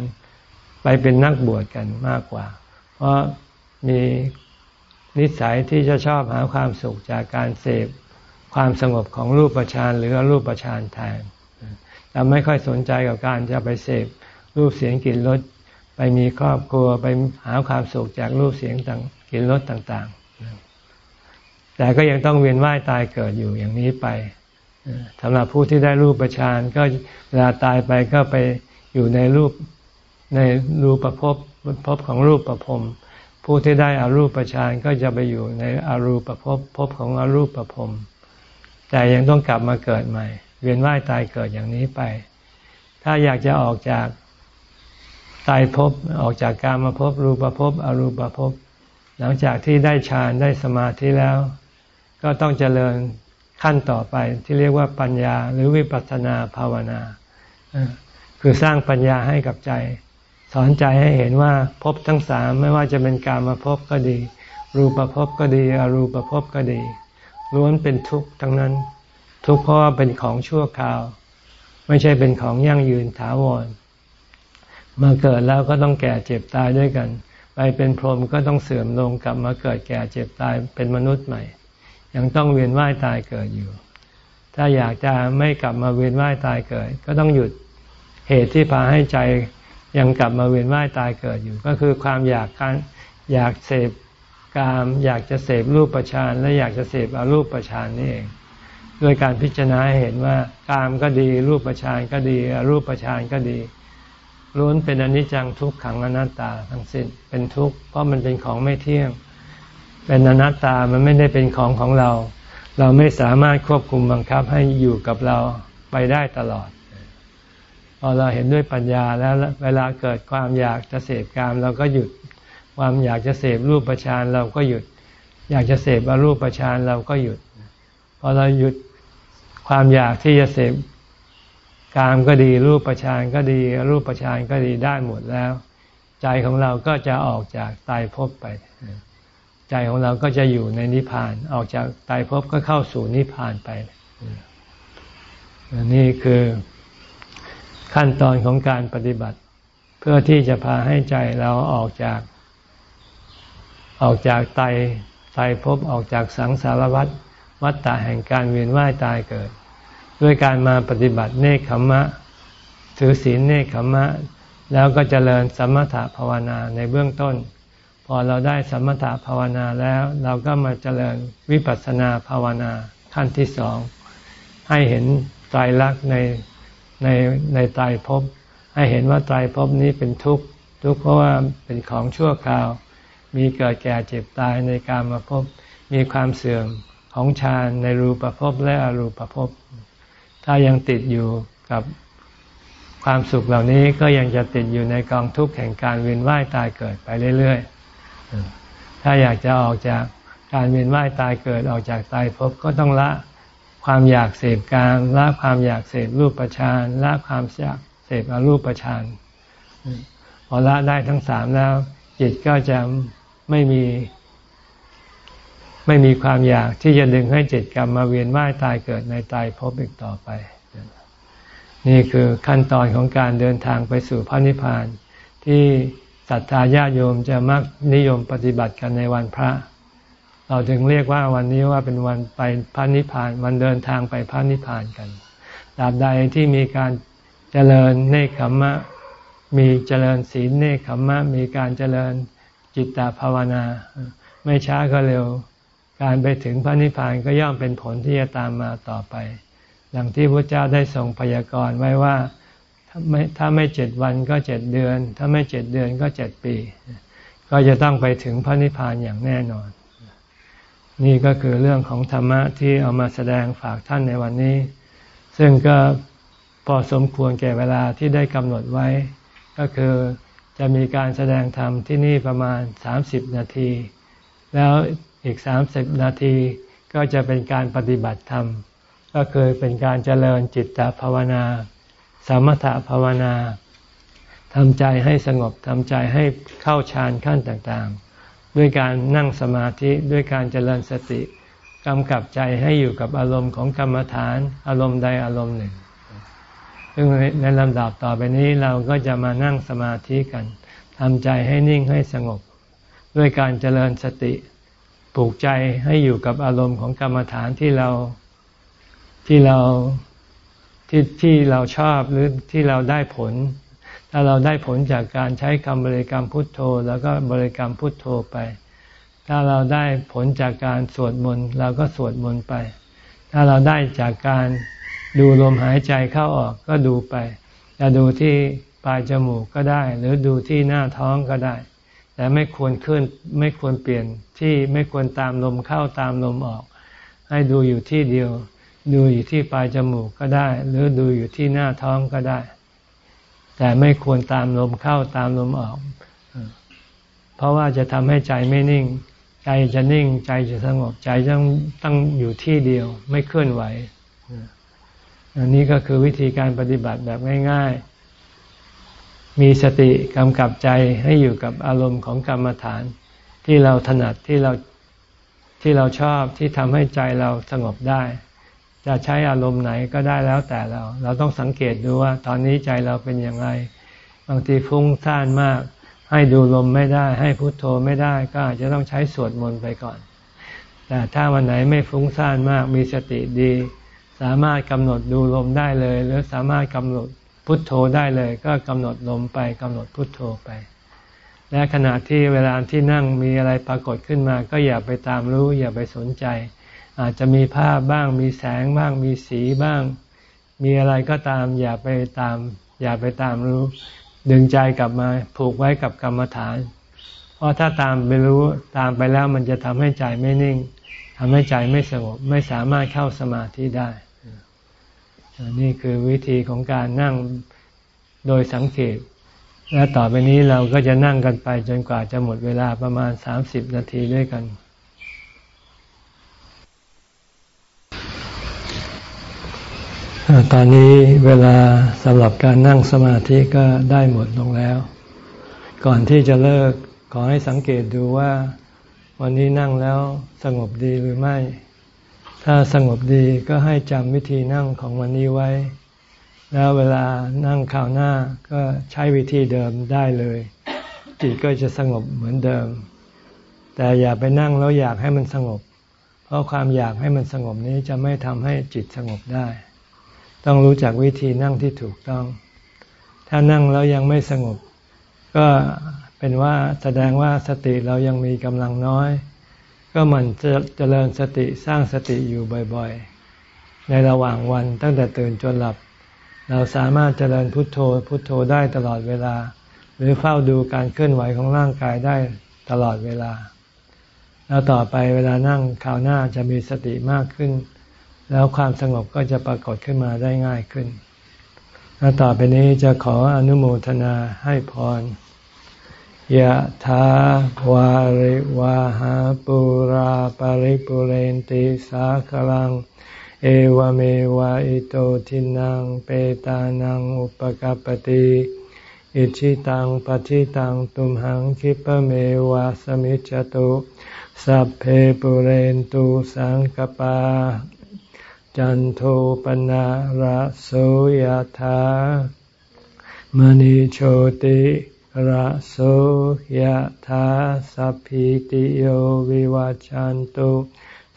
ไปเป็นนักบวชกันมากกว่า เพราะมีนิสัยที่จะชอบหาความสุขจากการเสพความสงบของรูปประชานหรือรูปประชานแทนแต่ไม่ค่อยสนใจกับการจะไปเสพรูปเสียงกลิ่นรสไปมีครอบครัวไปหาความสุขจากรูปเสียงต่างกลิ่นรสต่าง ๆ แต่ก็ยังต้องเวียนว่ายตายเกิดอยู่อย่างนี้ไปสำหรับผู้ที่ได้รูปประชานก็เวลาตายไปก็ไปอยู่ในรูป ในรูปประพบพของรูปประพรมผู้ที่ได้อารูปฌานก็จะไปอยู่ในอารูปภพภพของอารูปปภพแต่ยังต้องกลับมาเกิดใหม่ เวียนว่ายตายเกิดอย่างนี้ไป ถ้าอยากจะออกจากตายภพออกจากการมาภพรูปภพอรูปภพหลังจากที่ได้ฌานได้สมาธิแล้ว ก็ต้องเจริญขั้นต่อไปที่เรียกว่าปัญญาหรือวิปัสสนาภาวนา คือสร้างปัญญาให้กับใจ สอนใจให้เห็นว่าภพทั้งสามไม่ว่าจะเป็นการมาภพก็ดี รูปภพก็ดี อรูปภพก็ดี ล้วนเป็นทุกข์ทั้งนั้น ทุกข์เพราะว่าเป็นของชั่วคราว ไม่ใช่เป็นของยั่งยืนถาวรมาเกิดแล้วก็ต้องแก่เจ็บตายด้วยกัน ไปเป็นพรหมก็ต้องเสื่อมลงกลับมาเกิดแก่เจ็บตายเป็นมนุษย์ใหม่ ยังต้องเวียนว่ายตายเกิดอยู่ ถ้าอยากจะไม่กลับมาเวียนว่ายตายเกิด ก็ต้องหยุดเหตุที่พาให้ใจ ยังกลับมาเวียนว่ายตายเกิดอยู่ ก็คือความอยากการอยากเสพกาม อยากจะเสพรูปประชานและอยากจะเสพอรูปประชานนี่เองด้วยการพิจารณาเห็นว่ากามก็ดี รูปประชานก็ดีอรูปประชานก็ดีล้วนเป็นอนิจจังทุกขังอนัตตาทั้งสิ้นเป็นทุกข์เพราะมันเป็นของไม่เที่ยง เป็นอนัตตามันไม่ได้เป็นของของเรา เราไม่สามารถควบคุมบังคับให้อยู่กับเราไปได้ตลอด พอเราเห็นด้วยปัญญาแล้วเวลาเกิดความอยากจะเสพกามเราก็หยุด ความอยากจะเสพรูปประชานเราก็หยุด อยากจะเสพอรูปประชานเราก็หยุด พอเราหยุดความอยากที่จะเสพกามก็ดีรูปประชานก็ดีรูปประชานก็ดีได้หมดแล้ว ใจของเราก็จะออกจากตายภพไป ใจของเราก็จะอยู่ในนิพพาน ออกจากตายภพก็เข้าสู่นิพพานไปนี่คือ ขั้นตอนของการปฏิบัติ เพื่อที่จะพาให้ใจเราออกจาก ออกจากไตไตภพออกจากสังสารวัฏวัฏฏะแห่งการเวียนว่ายตายเกิด ด้วยการมาปฏิบัติเนคขมะ ถือศีลเนคขมะ แล้วก็เจริญสมถะภาวนาในเบื้องต้น พอเราได้สมถะภาวนาแล้ว เราก็มาเจริญวิปัสสนาภาวนาขั้นที่สอง ให้เห็นไตรลักษณ์ใน ในในไตรภพให้เห็นว่าไตรภพนี้เป็นทุกข์ทุกข์เพราะว่าเป็นของชั่วคราว มีเกิดแก่เจ็บตายในการมาพบมีความเสื่อมของฌานในรูปภพและอรูปภพ ถ้ายังติดอยู่กับความสุขเหล่านี้ก็ยังจะติดอยู่ในกองทุกข์แห่งการเวียนว่ายตายเกิดไปเรื่อยๆ ถ้าอยากจะออกจากการเวียนว่ายตายเกิดออกจากตายภพก็ต้องละ ความอยากเสพการละความอยากเสพรูปประชานละความอยากเสพอรูปประชานพอละได้ทั้งสามแล้ว จิตก็จะไม่มี ไม่มีความอยากที่จะดึงให้จิตกรรมมาเวียนว่ายตายเกิดในตายพบอีกต่อไป นี่คือขั้นตอนของการเดินทางไปสู่พระนิพพาน ที่ศรัทธาญาติโยมจะมักนิยมปฏิบัติกันในวันพระ เราจึงเรียกว่าวันนี้ว่าเป็นวันไปพระนิพพาน วันเดินทางไปพระนิพพานกันตราบใดที่มีการเจริญเนคขมมะ มีเจริญศีลเนคขมมะ มีการเจริญจิตตภาวนา ไม่ช้าก็เร็ว การไปถึงพระนิพพานก็ย่อมเป็นผลที่จะตามมาต่อไป ดังที่พระเจ้าได้ทรงพยากรณ์ไว้ว่าถ้าไม่ถ้าไม่เจ็ดวันก็เจ็ดเดือน ถ้าไม่เจ็ดเดือนก็เจ็ดปี ก็จะต้องไปถึงพระนิพพานอย่างแน่นอน นี่ก็คือเรื่องของธรรมะที่เอามาแสดงฝากท่านในวันนี้ ซึ่งก็พอสมควรแก่เวลาที่ได้กำหนดไว้ ก็คือจะมีการแสดงธรรมที่นี่ประมาณสามสิบนาที แล้วอีกสามสิบนาทีก็จะเป็นการปฏิบัติธรรม ก็คือเป็นการเจริญจิตตภาวนา สมถภาวนาทำใจให้สงบทำใจให้เข้าฌานขั้นต่างๆ ด้วยการนั่งสมาธิด้วยการเจริญสติกำกับใจให้อยู่กับอารมณ์ของกรรมฐานอารมณ์ใดอารมณ์หนึ่ง ซึ่งในลำดับต่อไปนี้เราก็จะมานั่งสมาธิกันทำใจให้นิ่งให้สงบ ด้วยการเจริญสติปลูกใจให้อยู่กับอารมณ์ของกรรมฐานที่เราที่เราที่ที่เราชอบหรือที่เราได้ผล ถ้าเราได้ผลจากการใช้คำบริกรรมพุทโธ แล้วก็บริกรรมพุทโธไป ถ้าเราได้ผลจากการสวดมนต์เราก็สวดมนต์ไป ถ้าเราได้จากการดูลมหายใจเข้าออกก็ดูไป จะดูที่ปลายจมูกก็ได้ หรือดูที่หน้าท้องก็ได้ แต่ไม่ควรขึ้นไม่ควรเปลี่ยนที่ไม่ควรตามลมเข้าตามลมออก ให้ดูอยู่ที่เดียว ดูอยู่ที่ปลายจมูกก็ได้ หรือดูอยู่ที่หน้าท้องก็ได้ แต่ไม่ควรตามลมเข้าตามลมออก เพราะว่าจะทำให้ใจไม่นิ่ง ใจจะนิ่ง ใจจะสงบใจต้องตั้งอยู่ที่เดียว ไม่เคลื่อนไหวอันนี้ก็คือวิธีการปฏิบัติแบบง่ายๆ มีสติกำกับใจให้อยู่กับอารมณ์ของกรรมฐาน ที่เราถนัดที่เราที่เราชอบที่ทำให้ใจเราสงบได้ จะใช้อารมณ์ไหนก็ได้แล้วแต่เรา เราต้องสังเกตดูว่า ตอนนี้ใจเราเป็นอย่างไร บางทีฟุ้งซ่านมาก ให้ดูลมไม่ได้ ให้พุโทโธไม่ได้ ก็อาจจะต้องใช้สวดมนต์ไปก่อน แต่ถ้าวันไหนไม่ฟุ้งซ่านมาก มีสติดี สามารถกำหนดดูลมได้เลย หรือสามารถกำหนดพุทโธได้เลย ก็กำหนดลมไปกำหนดพุทโธไป และขณะที่เวลาที่นั่งมีอะไรปรากฏขึ้นมา ก็อย่าไปตามรู้ อย่าไปสนใจ อาจจะมีภาพบ้าง มีแสงบ้าง มีสีบ้าง มีอะไรก็ตาม อย่าไปตาม อย่าไปตามรู้ ดึงใจกลับมาผูกไว้กับกรรมฐาน เพราะถ้าตามไปรู้ตามไปแล้วมันจะทำให้ใจไม่นิ่งทำให้ใจไม่สงบไม่สามารถเข้าสมาธิได้ นี่คือวิธีของการนั่งโดยสังเกต และต่อไปนี้เราก็จะนั่งกันไปจนกว่าจะหมดเวลาประมาณสามสิบนาทีด้วยกัน ตอนนี้เวลาสำหรับการนั่งสมาธิก็ได้หมดลงแล้ว ก่อนที่จะเลิกขอให้สังเกตดูว่า วันนี้นั่งแล้วสงบดีหรือไม่ ถ้าสงบดีก็ให้จำวิธีนั่งของวันนี้ไว้ แล้วเวลานั่งข่าวหน้าก็ใช้วิธีเดิมได้เลย จิตก็จะสงบเหมือนเดิม แต่อย่าไปนั่งแล้วอยากให้มันสงบ เพราะความอยากให้มันสงบนี้จะไม่ทำให้จิตสงบได้ ต้องรู้จักวิธีนั่งที่ถูกต้อง ถ้านั่งแล้วยังไม่สงบ ก็เป็นว่าแสดงว่าสติเรายังมีกำลังน้อย ก็มันจะเจริญสติสร้างสติอยู่บ่อยๆ ในระหว่างวันตั้งแต่ตื่นจนหลับ เราสามารถเจริญพุทโธพุทโธได้ตลอดเวลา หรือเฝ้าดูการเคลื่อนไหวของร่างกายได้ตลอดเวลา แล้วต่อไปเวลานั่งคราวหน้าจะมีสติมากขึ้น แล้วความสงบก็จะปรากฏขึ้นมาได้ง่ายขึ้นแล้วต่อไปนี้จะขออนุโมทนาให้พรยะถาวาริวาหาปุราปาริปุเรนติสาคลัง เอวเมวะอิโตทินังเปตานังอุปกปติอิจฉิตังปัตถิตังตุมหังขิปปะเมวะสะมิชฌะตุสัพเพปูเรนตุสังกัปปา จันโทปัณณะระโสยะถามะณิโชติระโสยะถาสัพพีติโยวิวัชชันตุ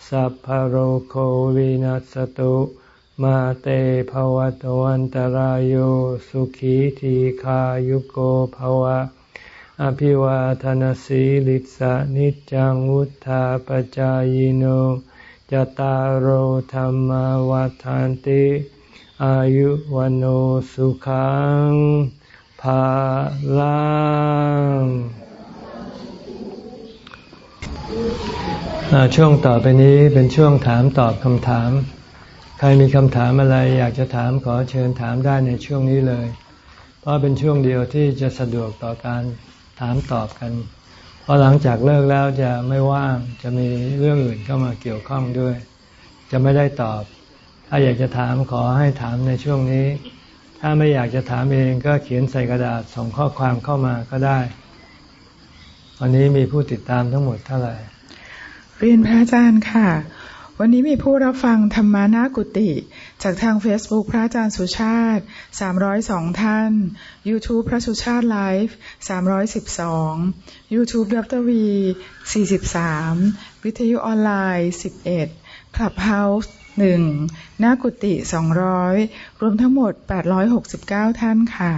สัพพะโรโควินัสสะตุมาเตภวะตวันตารโยสุขีทีขายุโกภวะ อภิวาทนสีลิสานิจังวุธาปจายโน จตารโหธรรมวาทานติ อายุวันโอสุขังภาลังช่วงต่อไปนี้เป็นช่วงถามตอบคำถาม ใครมีคำถามอะไรอยากจะถามขอเชิญถามได้ในช่วงนี้เลย เพราะเป็นช่วงเดียวที่จะสะดวกต่อการถามตอบกัน พอหลังจากเลิกแล้วจะไม่ว่าง จะมีเรื่องอื่นเข้ามาเกี่ยวข้องด้วย จะไม่ได้ตอบ ถ้าอยากจะถามขอให้ถามในช่วงนี้ ถ้าไม่อยากจะถามเองก็เขียนใส่กระดาษส่งข้อความเข้ามาก็ได้ วันนี้มีผู้ติดตามทั้งหมดเท่าไหร่ เรียนพระอาจารย์ค่ะ วันนี้มีผู้รับฟังธรรมานากุติ จากทาง Facebook พระอาจารย์สุชาติ 302 ท่าน YouTube พระสุชาติไลฟ์312 YouTube ดรวี 43 วิทยุออนไลน์ 11 Clubhouse 1นากุติ 200 รวมทั้งหมด 869 ท่านค่ะ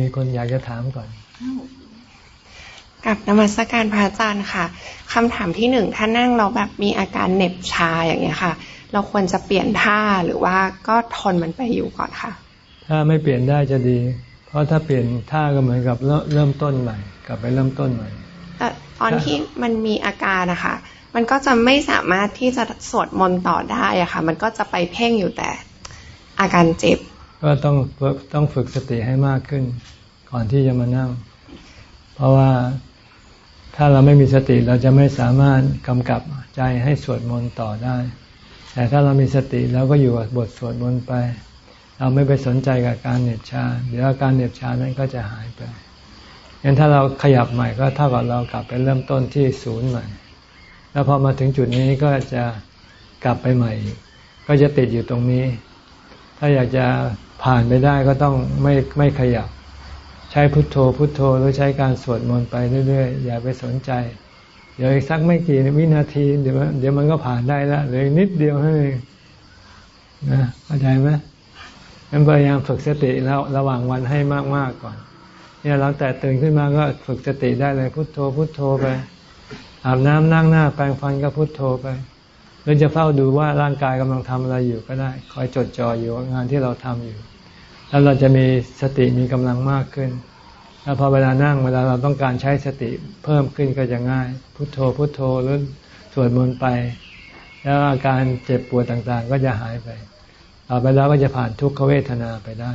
มีคนอยากจะถามก่อน กับนมัสการพระอาจารย์ค่ะคำถามที่หนึ่งถ้านั่งเราแบบมีอาการเหน็บชาอย่างเงี้ยค่ะ เราควรจะเปลี่ยนท่าหรือว่าก็ทนมันไปอยู่ก่อนค่ะ ถ้าไม่เปลี่ยนได้จะดี เพราะถ้าเปลี่ยนท่าก็เหมือนกับเริ่มต้นใหม่ กลับไปเริ่มต้นใหม่แต่ตอนที่มันมีอาการนะคะมันก็จะไม่สามารถที่จะสวดมนต์ต่อได้อะค่ะ มันก็จะไปเพ่งอยู่แต่อาการเจ็บ ก็ต้องต้องฝึกสติให้มากขึ้น ก่อนที่จะมานั่ง เพราะว่า ถ้าเราไม่มีสติเราจะไม่สามารถกำกับใจให้สวดมนต์ต่อได้ แต่ถ้าเรามีสติเราก็อยู่กับบทสวดมนต์ไป เราไม่ไปสนใจกับการเหน็บชา เดี๋ยวอาการเหน็บชานั้นก็จะหายไปงั้นถ้าเราขยับใหม่ก็เท่ากับเรากลับไปเริ่มต้นที่ศูนย์ใหม่ แล้วพอมาถึงจุดนี้ก็จะกลับไปใหม่ ก็จะติดอยู่ตรงนี้ ถ้าอยากจะผ่านไปได้ก็ต้องไม่ไม่ขยับ ใช้พุทโธพุทโธหรือใช้การสวดมนต์ไปเรื่อยๆ อย่าไปสนใจ เดี๋ยวอีกสักไม่กี่วินาทีเดี๋ยวเดี๋ยวมันก็ผ่านได้ล้วเหลือนิดเดียวให้นะเข้าใจไหมงั้นพยายามฝึกสติแล้วระหว่างวันให้มากๆก่อน เนี่ยเราแต่ตื่นขึ้นมาก็ฝึกสติได้เลยพุทโธพุทโธไปอาบน้ำนั่งหน้าแปรงฟันก็พุทโธไปหรือจะเฝ้าดูว่าร่างกายกำลังทำอะไรอยู่ก็ได้ คอยจดจ่ออยู่กับงานที่เราทำอยู่ แล้วเราจะมีสติมีกำลังมากขึ้น แล้วพอเวลานั่งเวลาเราต้องการใช้สติเพิ่มขึ้นก็จะง่าย พุทโธพุทโธหรือสวดมนต์ไป แล้วอาการเจ็บปวดต่างๆ ก็จะหายไปต่อไปแล้วก็จะผ่านทุกขเวทนาไปได้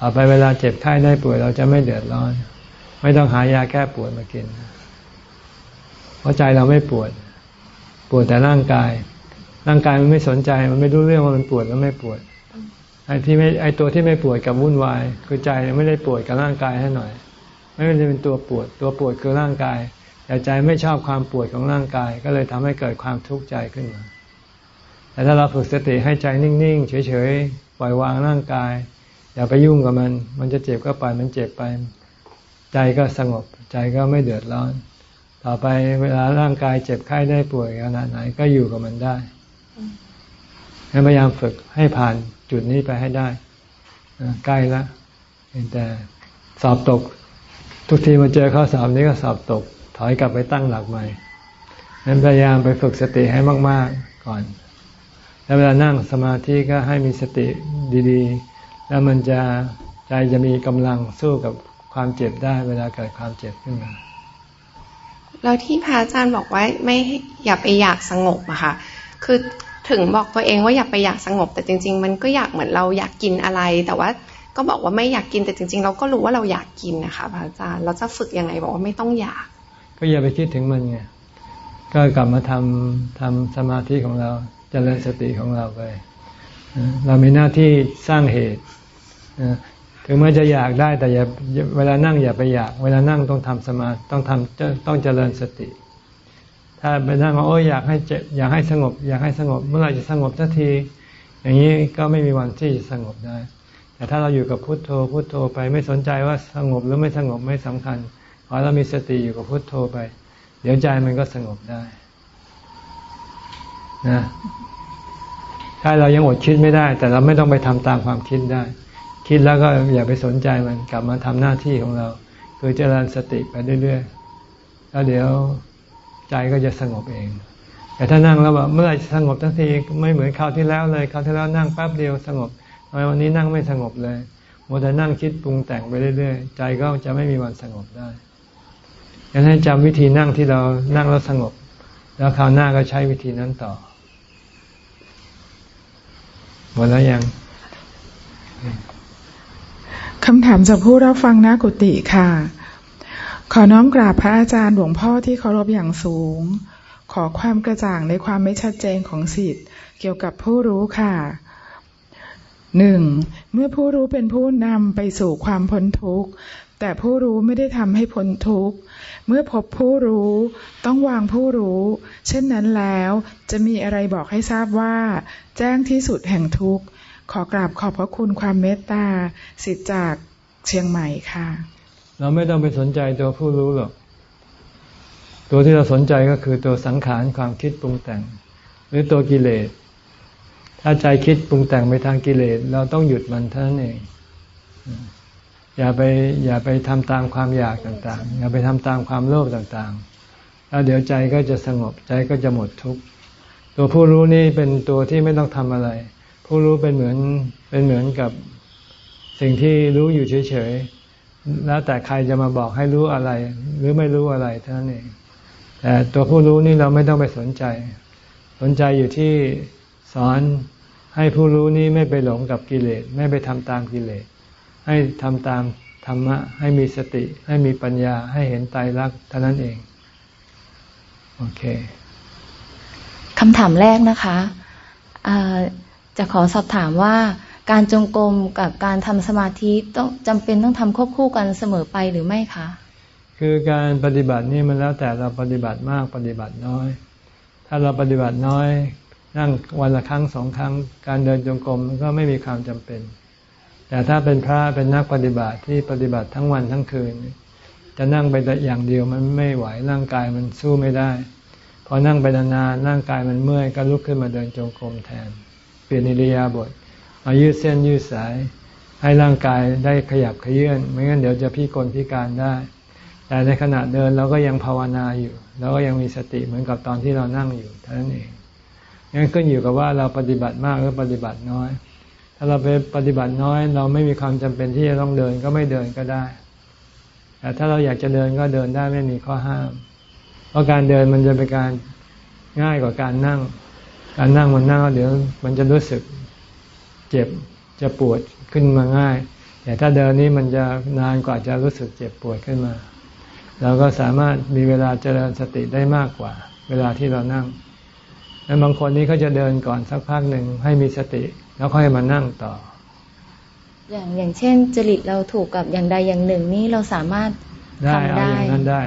ต่อไปเวลาเจ็บไข้ได้ป่วยเราจะไม่เดือดร้อน ไม่ต้องหายาแก้ปวดมากิน เพราะใจเราไม่ปวด ปวดแต่ร่างกาย ร่างกายมันไม่สนใจ มันไม่รู้เรื่องว่ามันปวดแล้วไม่ปวด ไอ้ที่ไม่ไอ้ตัวที่ไม่ปวดกับวุ่นวายคือใจไม่ได้ปวดกับร่างกายให้หน่อย ไม่ได้เป็นตัวปวด ตัวปวดคือร่างกายแต่ใจไม่ชอบความปวดของร่างกาย ก็เลยทำให้เกิดความทุกข์ใจขึ้นมา แต่ถ้าเราฝึกสติให้ใจนิ่งๆเฉยๆปล่อยวางร่างกาย อย่าไปยุ่งกับมัน มันจะเจ็บก็ปล่อยมันเจ็บไป ใจก็สงบ ใจก็ไม่เดือดร้อน ต่อไปเวลาร่างกายเจ็บไข้ได้ป่วยขนาดไหนก็อยู่กับมันได้พยายามฝึกให้ผ่าน จุดนี้ไปให้ได้ใกล้แล้วแต่สอบตก ทุกทีมาเจอข้อสอบนี้ก็สอบตก ถอยกลับไปตั้งหลักใหม่นั้นพยายามไปฝึกสติให้มาก ๆก่อน แล้วเวลานั่งสมาธิก็ให้มีสติดีๆ แล้วมันจะใจจะมีกำลังสู้กับความเจ็บได้เวลาเกิดความเจ็บขึ้นมา แล้วที่พระอาจารย์บอกว่าไม่อย่าไปอยากสงบอะค่ะ คือ ถึงบอกตัวเองว่าอยากไปอยากสงบ แต่จริง ๆ มันก็อยากเหมือนเราอยากกินอะไร แต่ว่าก็บอกว่าไม่อยากกินแต่จริง ๆ เราก็รู้ว่าเราอยากกินนะคะพระอาจารย์เราจะฝึกยังไงบอกว่าไม่ต้องอยาก ก็อย่าไปคิดถึงมันไงก็กลับมาทำทำสมาธิของเราจริญสติของเราไปเรามีหน้าที่สร้างเหตุถึงแม้จะอยากได้แต่อย่าเวลานั่งอย่าไปอยาก เวลานั่งต้องทำสมาต้องทำต้องเจริญสติ ถ้าไปนั่งว่าโอ้ยอยากให้เจ็บอยากให้สงบ อยากให้สงบ เมื่อไหร่จะสงบสักที อย่างนี้ก็ไม่มีวันที่จะสงบได้ แต่ถ้าเราอยู่กับพุทโธพุทโธไปไม่สนใจว่าสงบหรือไม่สงบไม่สำคัญขอเรามีสติอยู่กับพุทโธไป เดี๋ยวใจมันก็สงบได้นะถ้าเรายังอดคิดไม่ได้ แต่เราไม่ต้องไปทำตามความคิดได้ คิดแล้วก็อย่าไปสนใจมันกลับมาทำหน้าที่ของเรา คือเจริญสติไปเรื่อยๆแล้วเดี๋ยว ใจก็จะสงบเอง แต่ถ้านั่งแล้วแบบเมื่อไรสงบทั้งทีไม่เหมือนคราวที่แล้วเลยคราวที่แล้วนั่งแป๊บเดียวสงบทำไมวันนี้นั่งไม่สงบเลยมัวแต่นั่งคิดปรุงแต่งไปเรื่อยๆ ใจก็จะไม่มีวันสงบได้ดังนั้นจำวิธีนั่งที่เรานั่งแล้วสงบ แล้วคราวหน้าก็ใช้วิธีนั้นต่อหมดแล้วยังคำถามจากผู้รับฟังนากุติค่ะ ขอน้อมกราบพระอาจารย์หลวงพ่อที่เคารพอย่างสูง ขอความกระจ่างในความไม่ชัดเจนของสิทธิ์เกี่ยวกับผู้รู้ค่ะหนึ่งเมื่อผู้รู้เป็นผู้นำไปสู่ความพ้นทุกข์ แต่ผู้รู้ไม่ได้ทำให้พ้นทุกข์ เมื่อพบผู้รู้ต้องวางผู้รู้ เช่นนั้นแล้วจะมีอะไรบอกให้ทราบว่า แจ้งที่สุดแห่งทุกข์ ขอกราบขอบพระคุณความเมตตาสิทธิจากเชียงใหม่ค่ะ เราไม่ต้องไปสนใจตัวผู้รู้หรอก ตัวที่เราสนใจก็คือตัวสังขารความคิดปรุงแต่ง หรือตัวกิเลส ถ้าใจคิดปรุงแต่งไปทางกิเลส เราต้องหยุดมันเท่านั้นเอง อย่าไปอย่าไปทำตามความอยากต่างๆ อย่าไปทำตามความโลภต่างๆ แล้วเดี๋ยวใจก็จะสงบใจก็จะหมดทุกข์ ตัวผู้รู้นี่เป็นตัวที่ไม่ต้องทำอะไร ผู้รู้เป็นเหมือนเป็นเหมือนกับสิ่งที่รู้อยู่เฉยๆ แล้วแต่ใครจะมาบอกให้รู้อะไร หรือไม่รู้อะไรเท่านั้นเองแต่ตัวผู้รู้นี่เราไม่ต้องไปสนใจ สนใจอยู่ที่สอนให้ผู้รู้นี้ไม่ไปหลงกับกิเลสไม่ไปทำตามกิเลส ให้ทำตามธรรมะ ให้มีสติ ให้มีปัญญาให้เห็นไตรลักษณ์เท่านั้นเอง โอเคคำถามแรกนะคะจะขอสอบถามว่า การจงกรมกับการทำสมาธิต้องจำเป็นต้องทำควบคู่กันเสมอไปหรือไม่คะคือการปฏิบัตินี่มันแล้วแต่เราปฏิบัติมากปฏิบัติน้อย ถ้าเราปฏิบัติน้อย นั่งวันละครั้งสองครั้ง การเดินจงกรมก็ไม่มีความจำเป็น แต่ถ้าเป็นพระเป็นนักปฏิบัติที่ปฏิบัติทั้งวันทั้งคืน จะนั่งไปแต่อย่างเดียวมันไม่ไหวร่างกายมันสู้ไม่ได้พอนั่งไปนานๆร่างกายมันเมื่อยก็ลุกขึ้นมาเดินจงกรมแทน เปลี่ยนอิริยาบถ มายืดเส้นยืดสาย ให้ร่างกายได้ขยับขยื่นไม่งั้นเดี๋ยวจะพิกลพิการได้ แต่ในขณะเดินเราก็ยังภาวนาอยู่เราก็ยังมีสติเหมือนกับตอนที่เรานั่งอยู่เท่านั้นเองงั้นขึ้นอยู่กับว่าเราปฏิบัติมากหรือปฏิบัติน้อย ถ้าเราไปปฏิบัติน้อย เราไม่มีความจำเป็นที่จะต้องเดินก็ไม่เดินก็ได้ แต่ถ้าเราอยากจะเดินก็เดินได้ไม่มีข้อห้าม เพราะการเดินมันจะเป็นการง่ายกว่าการนั่ง การนั่งมันนั่งเดี๋ยวมันจะรู้สึก เจ็บจะปวดขึ้นมาง่าย แต่ถ้าเดินนี้มันจะนานกว่าจะรู้สึกเจ็บปวดขึ้นมา เราก็สามารถมีเวลาเจริญสติได้มากกว่า เวลาที่เรานั่ง แล้วบางคนนี้เขาจะเดินก่อนสักพักหนึ่งให้มีสติ แล้วค่อยมานั่งต่อ อย่างอย่างเช่น จริตเราถูกกับอย่างใดอย่างหนึ่งนี้เราสามารถทำได้อย่างนั้นได้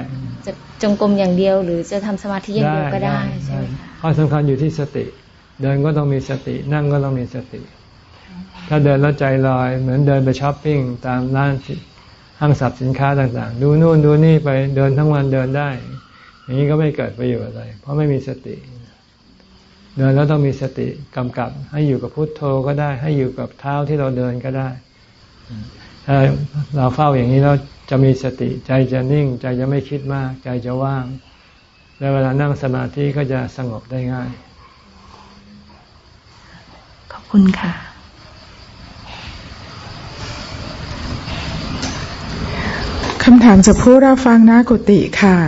จะจงกรมอย่างเดียว หรือจะทำสมาธิอย่างเดียวก็ได้ใช่ไหมข้อสำคัญอยู่ที่สติ เดินก็ต้องมีสติ นั่งก็ต้องมีสติ ถ้าเดินแล้วใจลอย เหมือนเดินไปช้อปปิ้งตามร้านห้างสรรพสินค้าต่างๆ ดูนู่นดูนี่ไปเดินทั้งวันเดินได้ อย่างนี้ก็ไม่เกิดประโยชน์อะไร เพราะไม่มีสติ เดินแล้วต้องมีสติกำกับ ให้อยู่กับพุทโธก็ได้ ให้อยู่กับเท้าที่เราเดินก็ได้ถ้าเราเฝ้าอย่างนี้เราจะมีสติ ใจจะนิ่ง ใจจะไม่คิดมาก ใจจะว่าง แล้วเวลานั่งสมาธิก็จะสงบได้ง่าย ขอบคุณค่ะ คำถามจะพูดรับฟังหน้ากุฏิค่ะ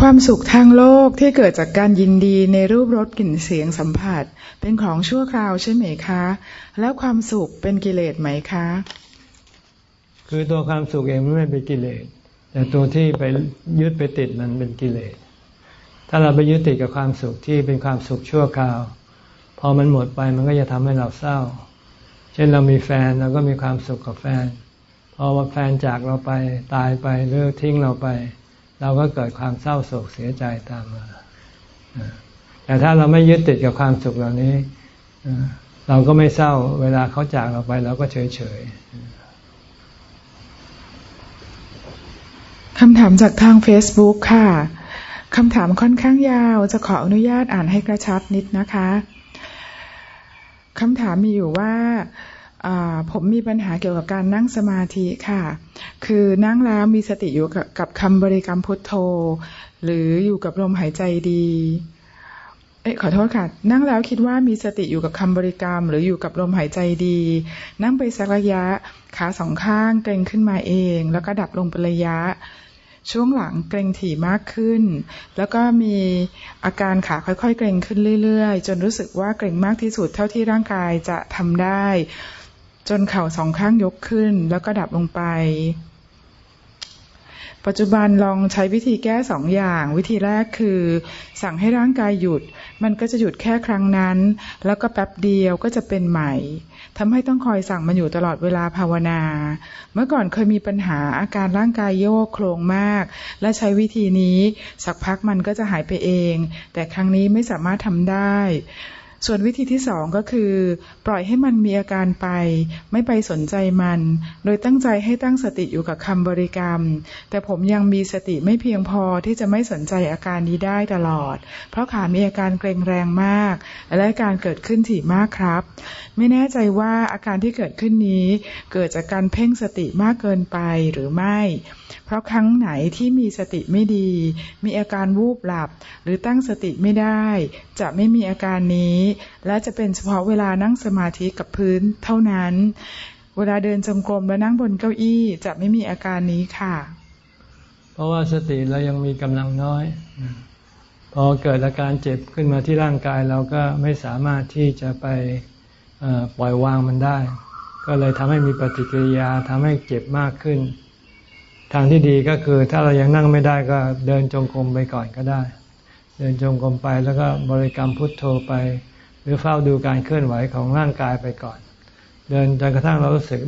ความสุขทางโลกที่เกิดจากการยินดีในรูปรสกลิ่นเสียงสัมผัส เป็นของชั่วคราวใช่ไหมคะ แล้วความสุขเป็นกิเลสไหมคะ คือตัวความสุขเองไม่เป็นกิเลสแต่ตัวที่ไปยึดไปติดมันเป็นกิเลสถ้าเราไปยึดติดกับความสุขที่เป็นความสุขชั่วคราว พอมันหมดไปมันก็จะทำให้เราเศร้า เช่นเรามีแฟนเราก็มีความสุขกับแฟน พอแฟนจากเราไปตายไปหรือทิ้งเราไป เราก็เกิดความเศร้าโศกเสียใจตามมาแต่ถ้าเราไม่ยึดติดกับความสุขเหล่านี้เราก็ไม่เศร้า เวลาเขาจากเราไปเราก็เฉยเฉยคำถามจากทาง Facebook ค่ะคำถามค่อนข้างยาว จะขออนุญาตอ่านให้กระชับนิดนะคะคำถามมีอยู่ว่า ผมมีปัญหาเกี่ยวกับการนั่งสมาธิค่ะ คือนั่งแล้วมีสติอยู่กับคำบริกรรมพุทโธ หรืออยู่กับลมหายใจดีเอ๊ะขอโทษค่ะ นั่งแล้วคิดว่ามีสติอยู่กับคำบริกรรม หรืออยู่กับลมหายใจดี นั่งไปสักระยะขาสองข้างเกรงขึ้นมาเอง แล้วก็ดับลงเป็นระยะ ช่วงหลังเกรงถี่มากขึ้น แล้วก็มีอาการขาค่อยๆ เกรงขึ้นเรื่อยๆ จนรู้สึกว่าเกรงมากที่สุดเท่าที่ร่างกายจะทำได้ จนเข่าสองข้างยกขึ้น แล้วก็ดับลงไป ปัจจุบันลองใช้วิธีแก้สองอย่าง วิธีแรกคือ สั่งให้ร่างกายหยุด มันก็จะหยุดแค่ครั้งนั้น แล้วก็แป๊บเดียวก็จะเป็นใหม่ทำให้ต้องคอยสั่งมันอยู่ตลอดเวลาภาวนา เมื่อก่อนเคยมีปัญหาอาการร่างกายโยกโครงมาก และใช้วิธีนี้ สักพักมันก็จะหายไปเอง แต่ครั้งนี้ไม่สามารถทำได้ ส่วนวิธีที่สองก็คือ ปล่อยให้มันมีอาการไป ไม่ไปสนใจมัน โดยตั้งใจให้ตั้งสติอยู่กับคำบริกรรม แต่ผมยังมีสติไม่เพียงพอที่จะไม่สนใจอาการนี้ได้ตลอด เพราะขามีอาการเกรงแรงมาก และการเกิดขึ้นถี่มากครับ ไม่แน่ใจว่าอาการที่เกิดขึ้นนี้เกิดจากการเพ่งสติมากเกินไปหรือไม่ เพราะครั้งไหนที่มีสติไม่ดี มีอาการวูบหลับ หรือตั้งสติไม่ได้ จะไม่มีอาการนี้ และจะเป็นเฉพาะเวลานั่งสมาธิกับพื้นเท่านั้น เวลาเดินจงกรมและนั่งบนเก้าอี้จะไม่มีอาการนี้ค่ะ เพราะว่าสติเรายังมีกำลังน้อยพอเกิดอาการเจ็บขึ้นมาที่ร่างกายเราก็ไม่สามารถที่จะไป ปล่อยวางมันได้ ก็เลยทำให้มีปฏิกิริยาทำให้เจ็บมากขึ้น ทางที่ดีก็คือถ้าเรายังนั่งไม่ได้ก็เดินจงกรมไปก่อนก็ได้ เดินจงกรมไปแล้วก็บริกรรมพุทโธไป หรือเฝ้าดูการเคลื่อนไหวของร่างกายไปก่อน เดินจนกระทั่งเรารู้สึก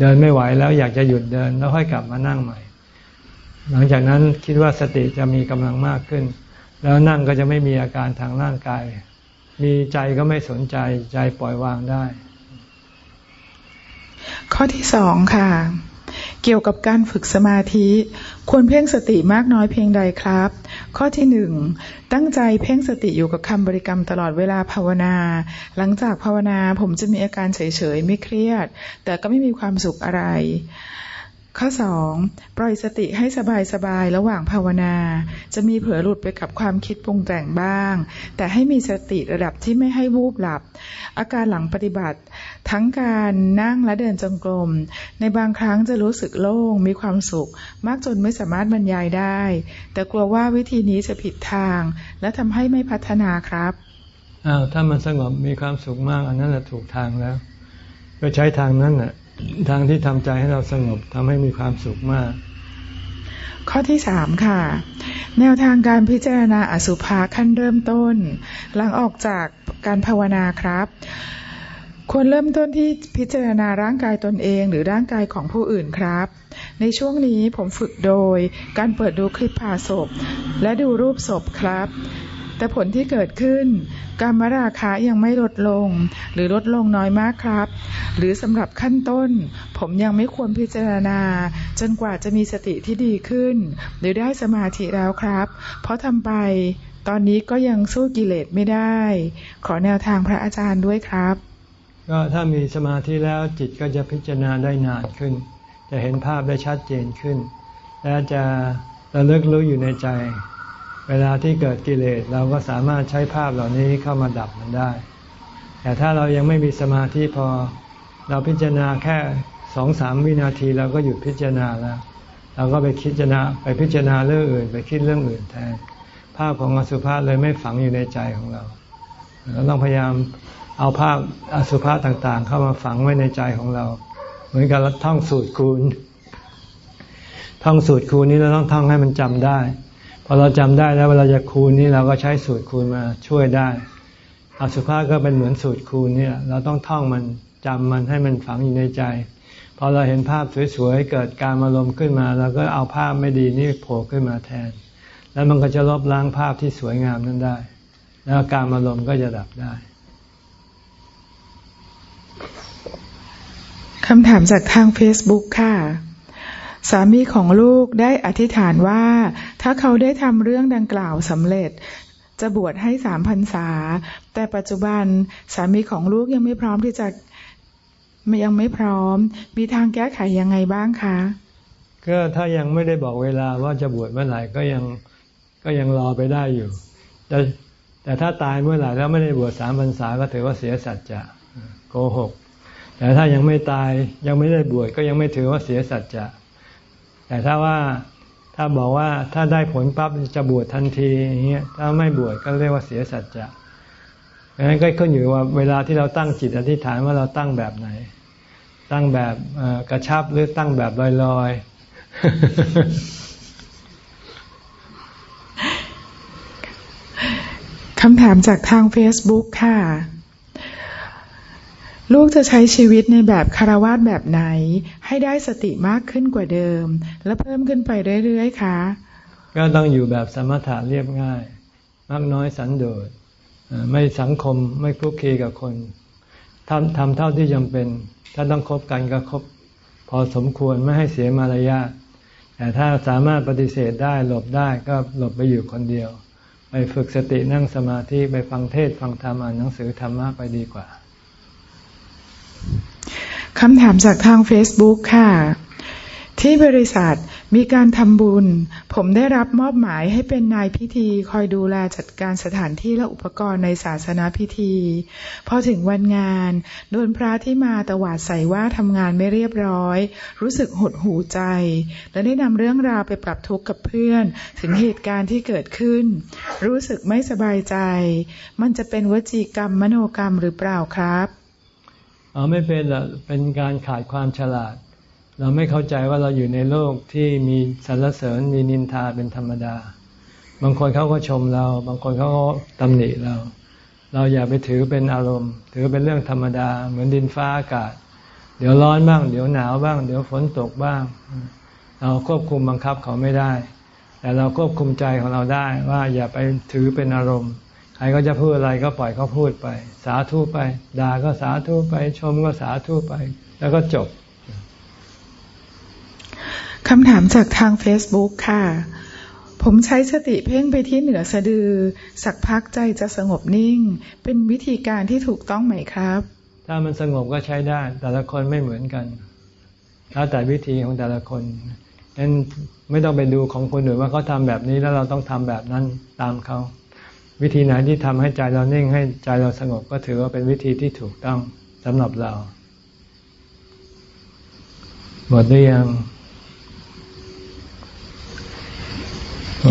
เดินไม่ไหวแล้วอยากจะหยุดเดินแล้วค่อยกลับมานั่งใหม่ หลังจากนั้นคิดว่าสติจะมีกำลังมากขึ้น แล้วนั่งก็จะไม่มีอาการทางร่างกาย มีใจก็ไม่สนใจใจปล่อยวางได้ ข้อที่สองค่ะ เกี่ยวกับการฝึกสมาธิ ควรเพ่งสติมากน้อยเพียงใดครับ ข้อที่หนึ่งตั้งใจเพ่งสติอยู่กับคำบริกรรมตลอดเวลาภาวนา หลังจากภาวนาผมจะมีอาการเฉยๆไม่เครียด แต่ก็ไม่มีความสุขอะไร ข้อสองปล่อยสติให้สบายสบายระหว่างภาวนา จะมีเผลอหลุดไปกับความคิดปรุงแต่งบ้าง แต่ให้มีสติระดับที่ไม่ให้วูบหลับ อาการหลังปฏิบัติ ทั้งการนั่งและเดินจงกรม ในบางครั้งจะรู้สึกโล่ง มีความสุข มากจนไม่สามารถบรรยายได้ แต่กลัวว่าวิธีนี้จะผิดทาง และทำให้ไม่พัฒนาครับอ้าวถ้ามันสงบมีความสุขมาก อันนั้นแหละถูกทางแล้ว ก็ใช้ทางนั้นแหละ ทางที่ทำใจให้เราสงบทำให้มีความสุขมาก ข้อที่สามค่ะ แนวทางการพิจารณาอสุภะขั้นเริ่มต้น หลังออกจากการภาวนาครับควรเริ่มต้นที่พิจารณาร่างกายตนเองหรือร่างกายของผู้อื่นครับ ในช่วงนี้ผมฝึกโดยการเปิดดูคลิปผ่าศพ และดูรูปศพครับ แต่ผลที่เกิดขึ้นการมราคะยังไม่ลดลง หรือลดลงน้อยมากครับ หรือสำหรับขั้นต้น ผมยังไม่ควรพิจารณา จนกว่าจะมีสติที่ดีขึ้น หรือได้สมาธิแล้วครับ เพราะทำไปตอนนี้ก็ยังสู้กิเลสไม่ได้ ขอแนวทางพระอาจารย์ด้วยครับ ก็ถ้ามีสมาธิแล้วจิตก็จะพิจารณาได้นานขึ้น จะเห็นภาพได้ชัดเจนขึ้น และจะระลึกรู้อยู่ในใจ เวลาที่เกิดกิเลสเราก็สามารถใช้ภาพเหล่านี้เข้ามาดับมันได้ แต่ถ้าเรายังไม่มีสมาธิพอ เราพิจารณาแค่สองสามวินาทีเราก็หยุดพิจารณาแล้ว เราก็ไปคิดจนาไปพิจารณาเรื่องอื่น ไปคิดเรื่องอื่นแทน ภาพของอสุภะเลยไม่ฝังอยู่ในใจของเรา เราต้องพยายามเอาภาพอสุภะต่างๆ เข้ามาฝังไว้ในใจของเรา เหมือนกับเราท่องสูตรคูณ ท่องสูตรคูณนี้เราต้องท่องให้มันจำได้ อเราจำได้แล้วเวลาจะคูณนี่เราก็ใช้สูตรคูณมาช่วยได้อสุภะก็เป็นเหมือนสูตรคูณนี่เราต้องท่องมันจำมันให้มันฝังอยู่ในใจพอเราเห็นภาพสวยๆเกิดการอารมณ์ขึ้นมาเราก็เอาภาพไม่ดีนี่โผล่ขึ้นมาแทน แล้วมันก็จะลบล้างภาพที่สวยงามนั้นได้ แล้วการอารมณ์ก็จะดับได้คำถามจากทาง Facebook ค่ะ สามีของลูกได้อธิษฐานว่า ถ้าเขาได้ทำเรื่องดังกล่าวสำเร็จ จะบวชให้สามพรรษา แต่ปัจจุบันสามีของลูกยังไม่พร้อมที่จะยังไม่พร้อม มีทางแก้ไขยังไงบ้างคะ ก็ถ้ายังไม่ได้บอกเวลาว่าจะบวชเมื่อไหร่ก็ยังก็ยังรอไปได้อยู่ แต่แต่ถ้าตายเมื่อไหร่แล้วไม่ได้บวชสามพรรษาก็ถือว่าเสียสัจจะโกหก แต่ถ้ายังไม่ตายยังไม่ได้บวชก็ยังไม่ถือว่าเสียสัจจะ แต่ถ้าว่าถ้าบอกว่าถ้าได้ผลปั๊บจะบวชทันทีอย่างเงี้ยถ้าไม่บวชก็เรียกว่าเสียสัจจะดังนั้นก็ขึ้นอยู่ว่าเวลาที่เราตั้งจิตอธิษฐานว่าเราตั้งแบบไหน ตั้งแบบกระชับหรือตั้งแบบลอยๆคำถามจากทาง Facebook ค่ะ ลูกจะใช้ชีวิตในแบบคารวาสแบบไหน ให้ได้สติมากขึ้นกว่าเดิม และเพิ่มขึ้นไปเรื่อยๆคะก็ต้องอยู่แบบสมถะเรียบง่าย มากน้อยสันโดษไม่สังคมไม่คลุกคลีกับคนทำทำเท่าที่จำเป็น ถ้าต้องคบกันก็คบพอสมควรไม่ให้เสียมารยาทแต่ถ้าสามารถปฏิเสธได้หลบได้ก็หลบไปอยู่คนเดียว ไปฝึกสตินั่งสมาธิไปฟังเทศฟังธรรมอ่านหนังสือธรรมะไปดีกว่า คำถามจากทาง Facebook ค่ะ ที่บริษัทมีการทำบุญ ผมได้รับมอบหมายให้เป็นนายพิธี คอยดูแลจัดการสถานที่และอุปกรณ์ในศาสนาพิธี พอถึงวันงาน โดนพระที่มาตวาดใส่ว่าทำงานไม่เรียบร้อย รู้สึกหดหูใจ และได้นำเรื่องราวไปปรับทุกข์กับเพื่อน ถึงเหตุการณ์ที่เกิดขึ้น รู้สึกไม่สบายใจ มันจะเป็นวจีกรรมมโนกรรมหรือเปล่าครับ อ๋อไม่เป็นละเป็นการขาดความฉลาด เราไม่เข้าใจว่าเราอยู่ในโลกที่มีสรรเสริญมีนินทาเป็นธรรมดา บางคนเขาก็ชมเรา บางคนเขาก็ตำหนิเรา เราอย่าไปถือเป็นอารมณ์ ถือเป็นเรื่องธรรมดา เหมือนดินฟ้าอากาศ เดี๋ยวร้อนบ้าง เดี๋ยวหนาวบ้าง เดี๋ยวฝนตกบ้าง เราควบคุมบังคับเขาไม่ได้ แต่เราควบคุมใจของเราได้ว่าอย่าไปถือเป็นอารมณ์ ครก็จะพูดอะไรก็ปล่อยเขาพูดไป สาธุไป ด่าก็สาธุไป ชมก็สาธุไป แล้วก็จบคำถามจากทาง Facebook ค่ะ ผมใช้สติเพ่งไปที่เหนือสะดือ สักพักใจจะสงบนิ่ง เป็นวิธีการที่ถูกต้องไหมครับ ถ้ามันสงบก็ใช้ได้ แต่ละคนไม่เหมือนกัน แล้วแต่วิธีของแต่ละคนนั้นไม่ต้องไปดูของคนอื่นว่าเขาทาแบบนี้แล้วเราต้องทำแบบนั้นตามเขา วิธีไหนที่ทำให้ใจเรานิ่งให้ใจเราสงบก็ถือว่าเป็นวิธีที่ถูกต้องสำหรับเราหมดหรือยัง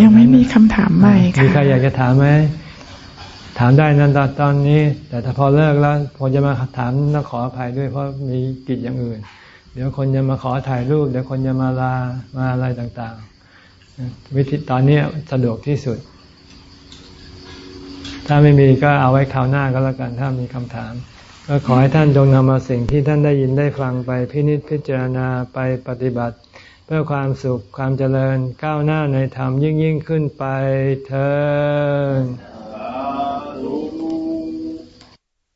ยังไม่มีคำถามใหม่ค่ะมีใครอยากจะถามไหมถามได้นั้นตอนนี้ แต่ถ้าพอเลิกแล้วพอจะมาถามต้องขออภัยด้วยเพราะมีกิจอย่างอื่น เดี๋ยวคนจะมาขอถ่ายรูป เดี๋ยวคนจะมาลามาอะไรต่างๆ วิธีตอนนี้สะดวกที่สุด ถ้าไม่มีก็เอาไว้คราวหน้าก็แล้วกันถ้ามีคำถาม ก็ขอให้ท่านจงนำเอาสิ่งที่ท่านได้ยินได้ฟังไปพินิจพิจารณาไปปฏิบัติ เพื่อความสุขความเจริญก้าวหน้าในธรรมยิ่งยิ่งขึ้นไปเธอ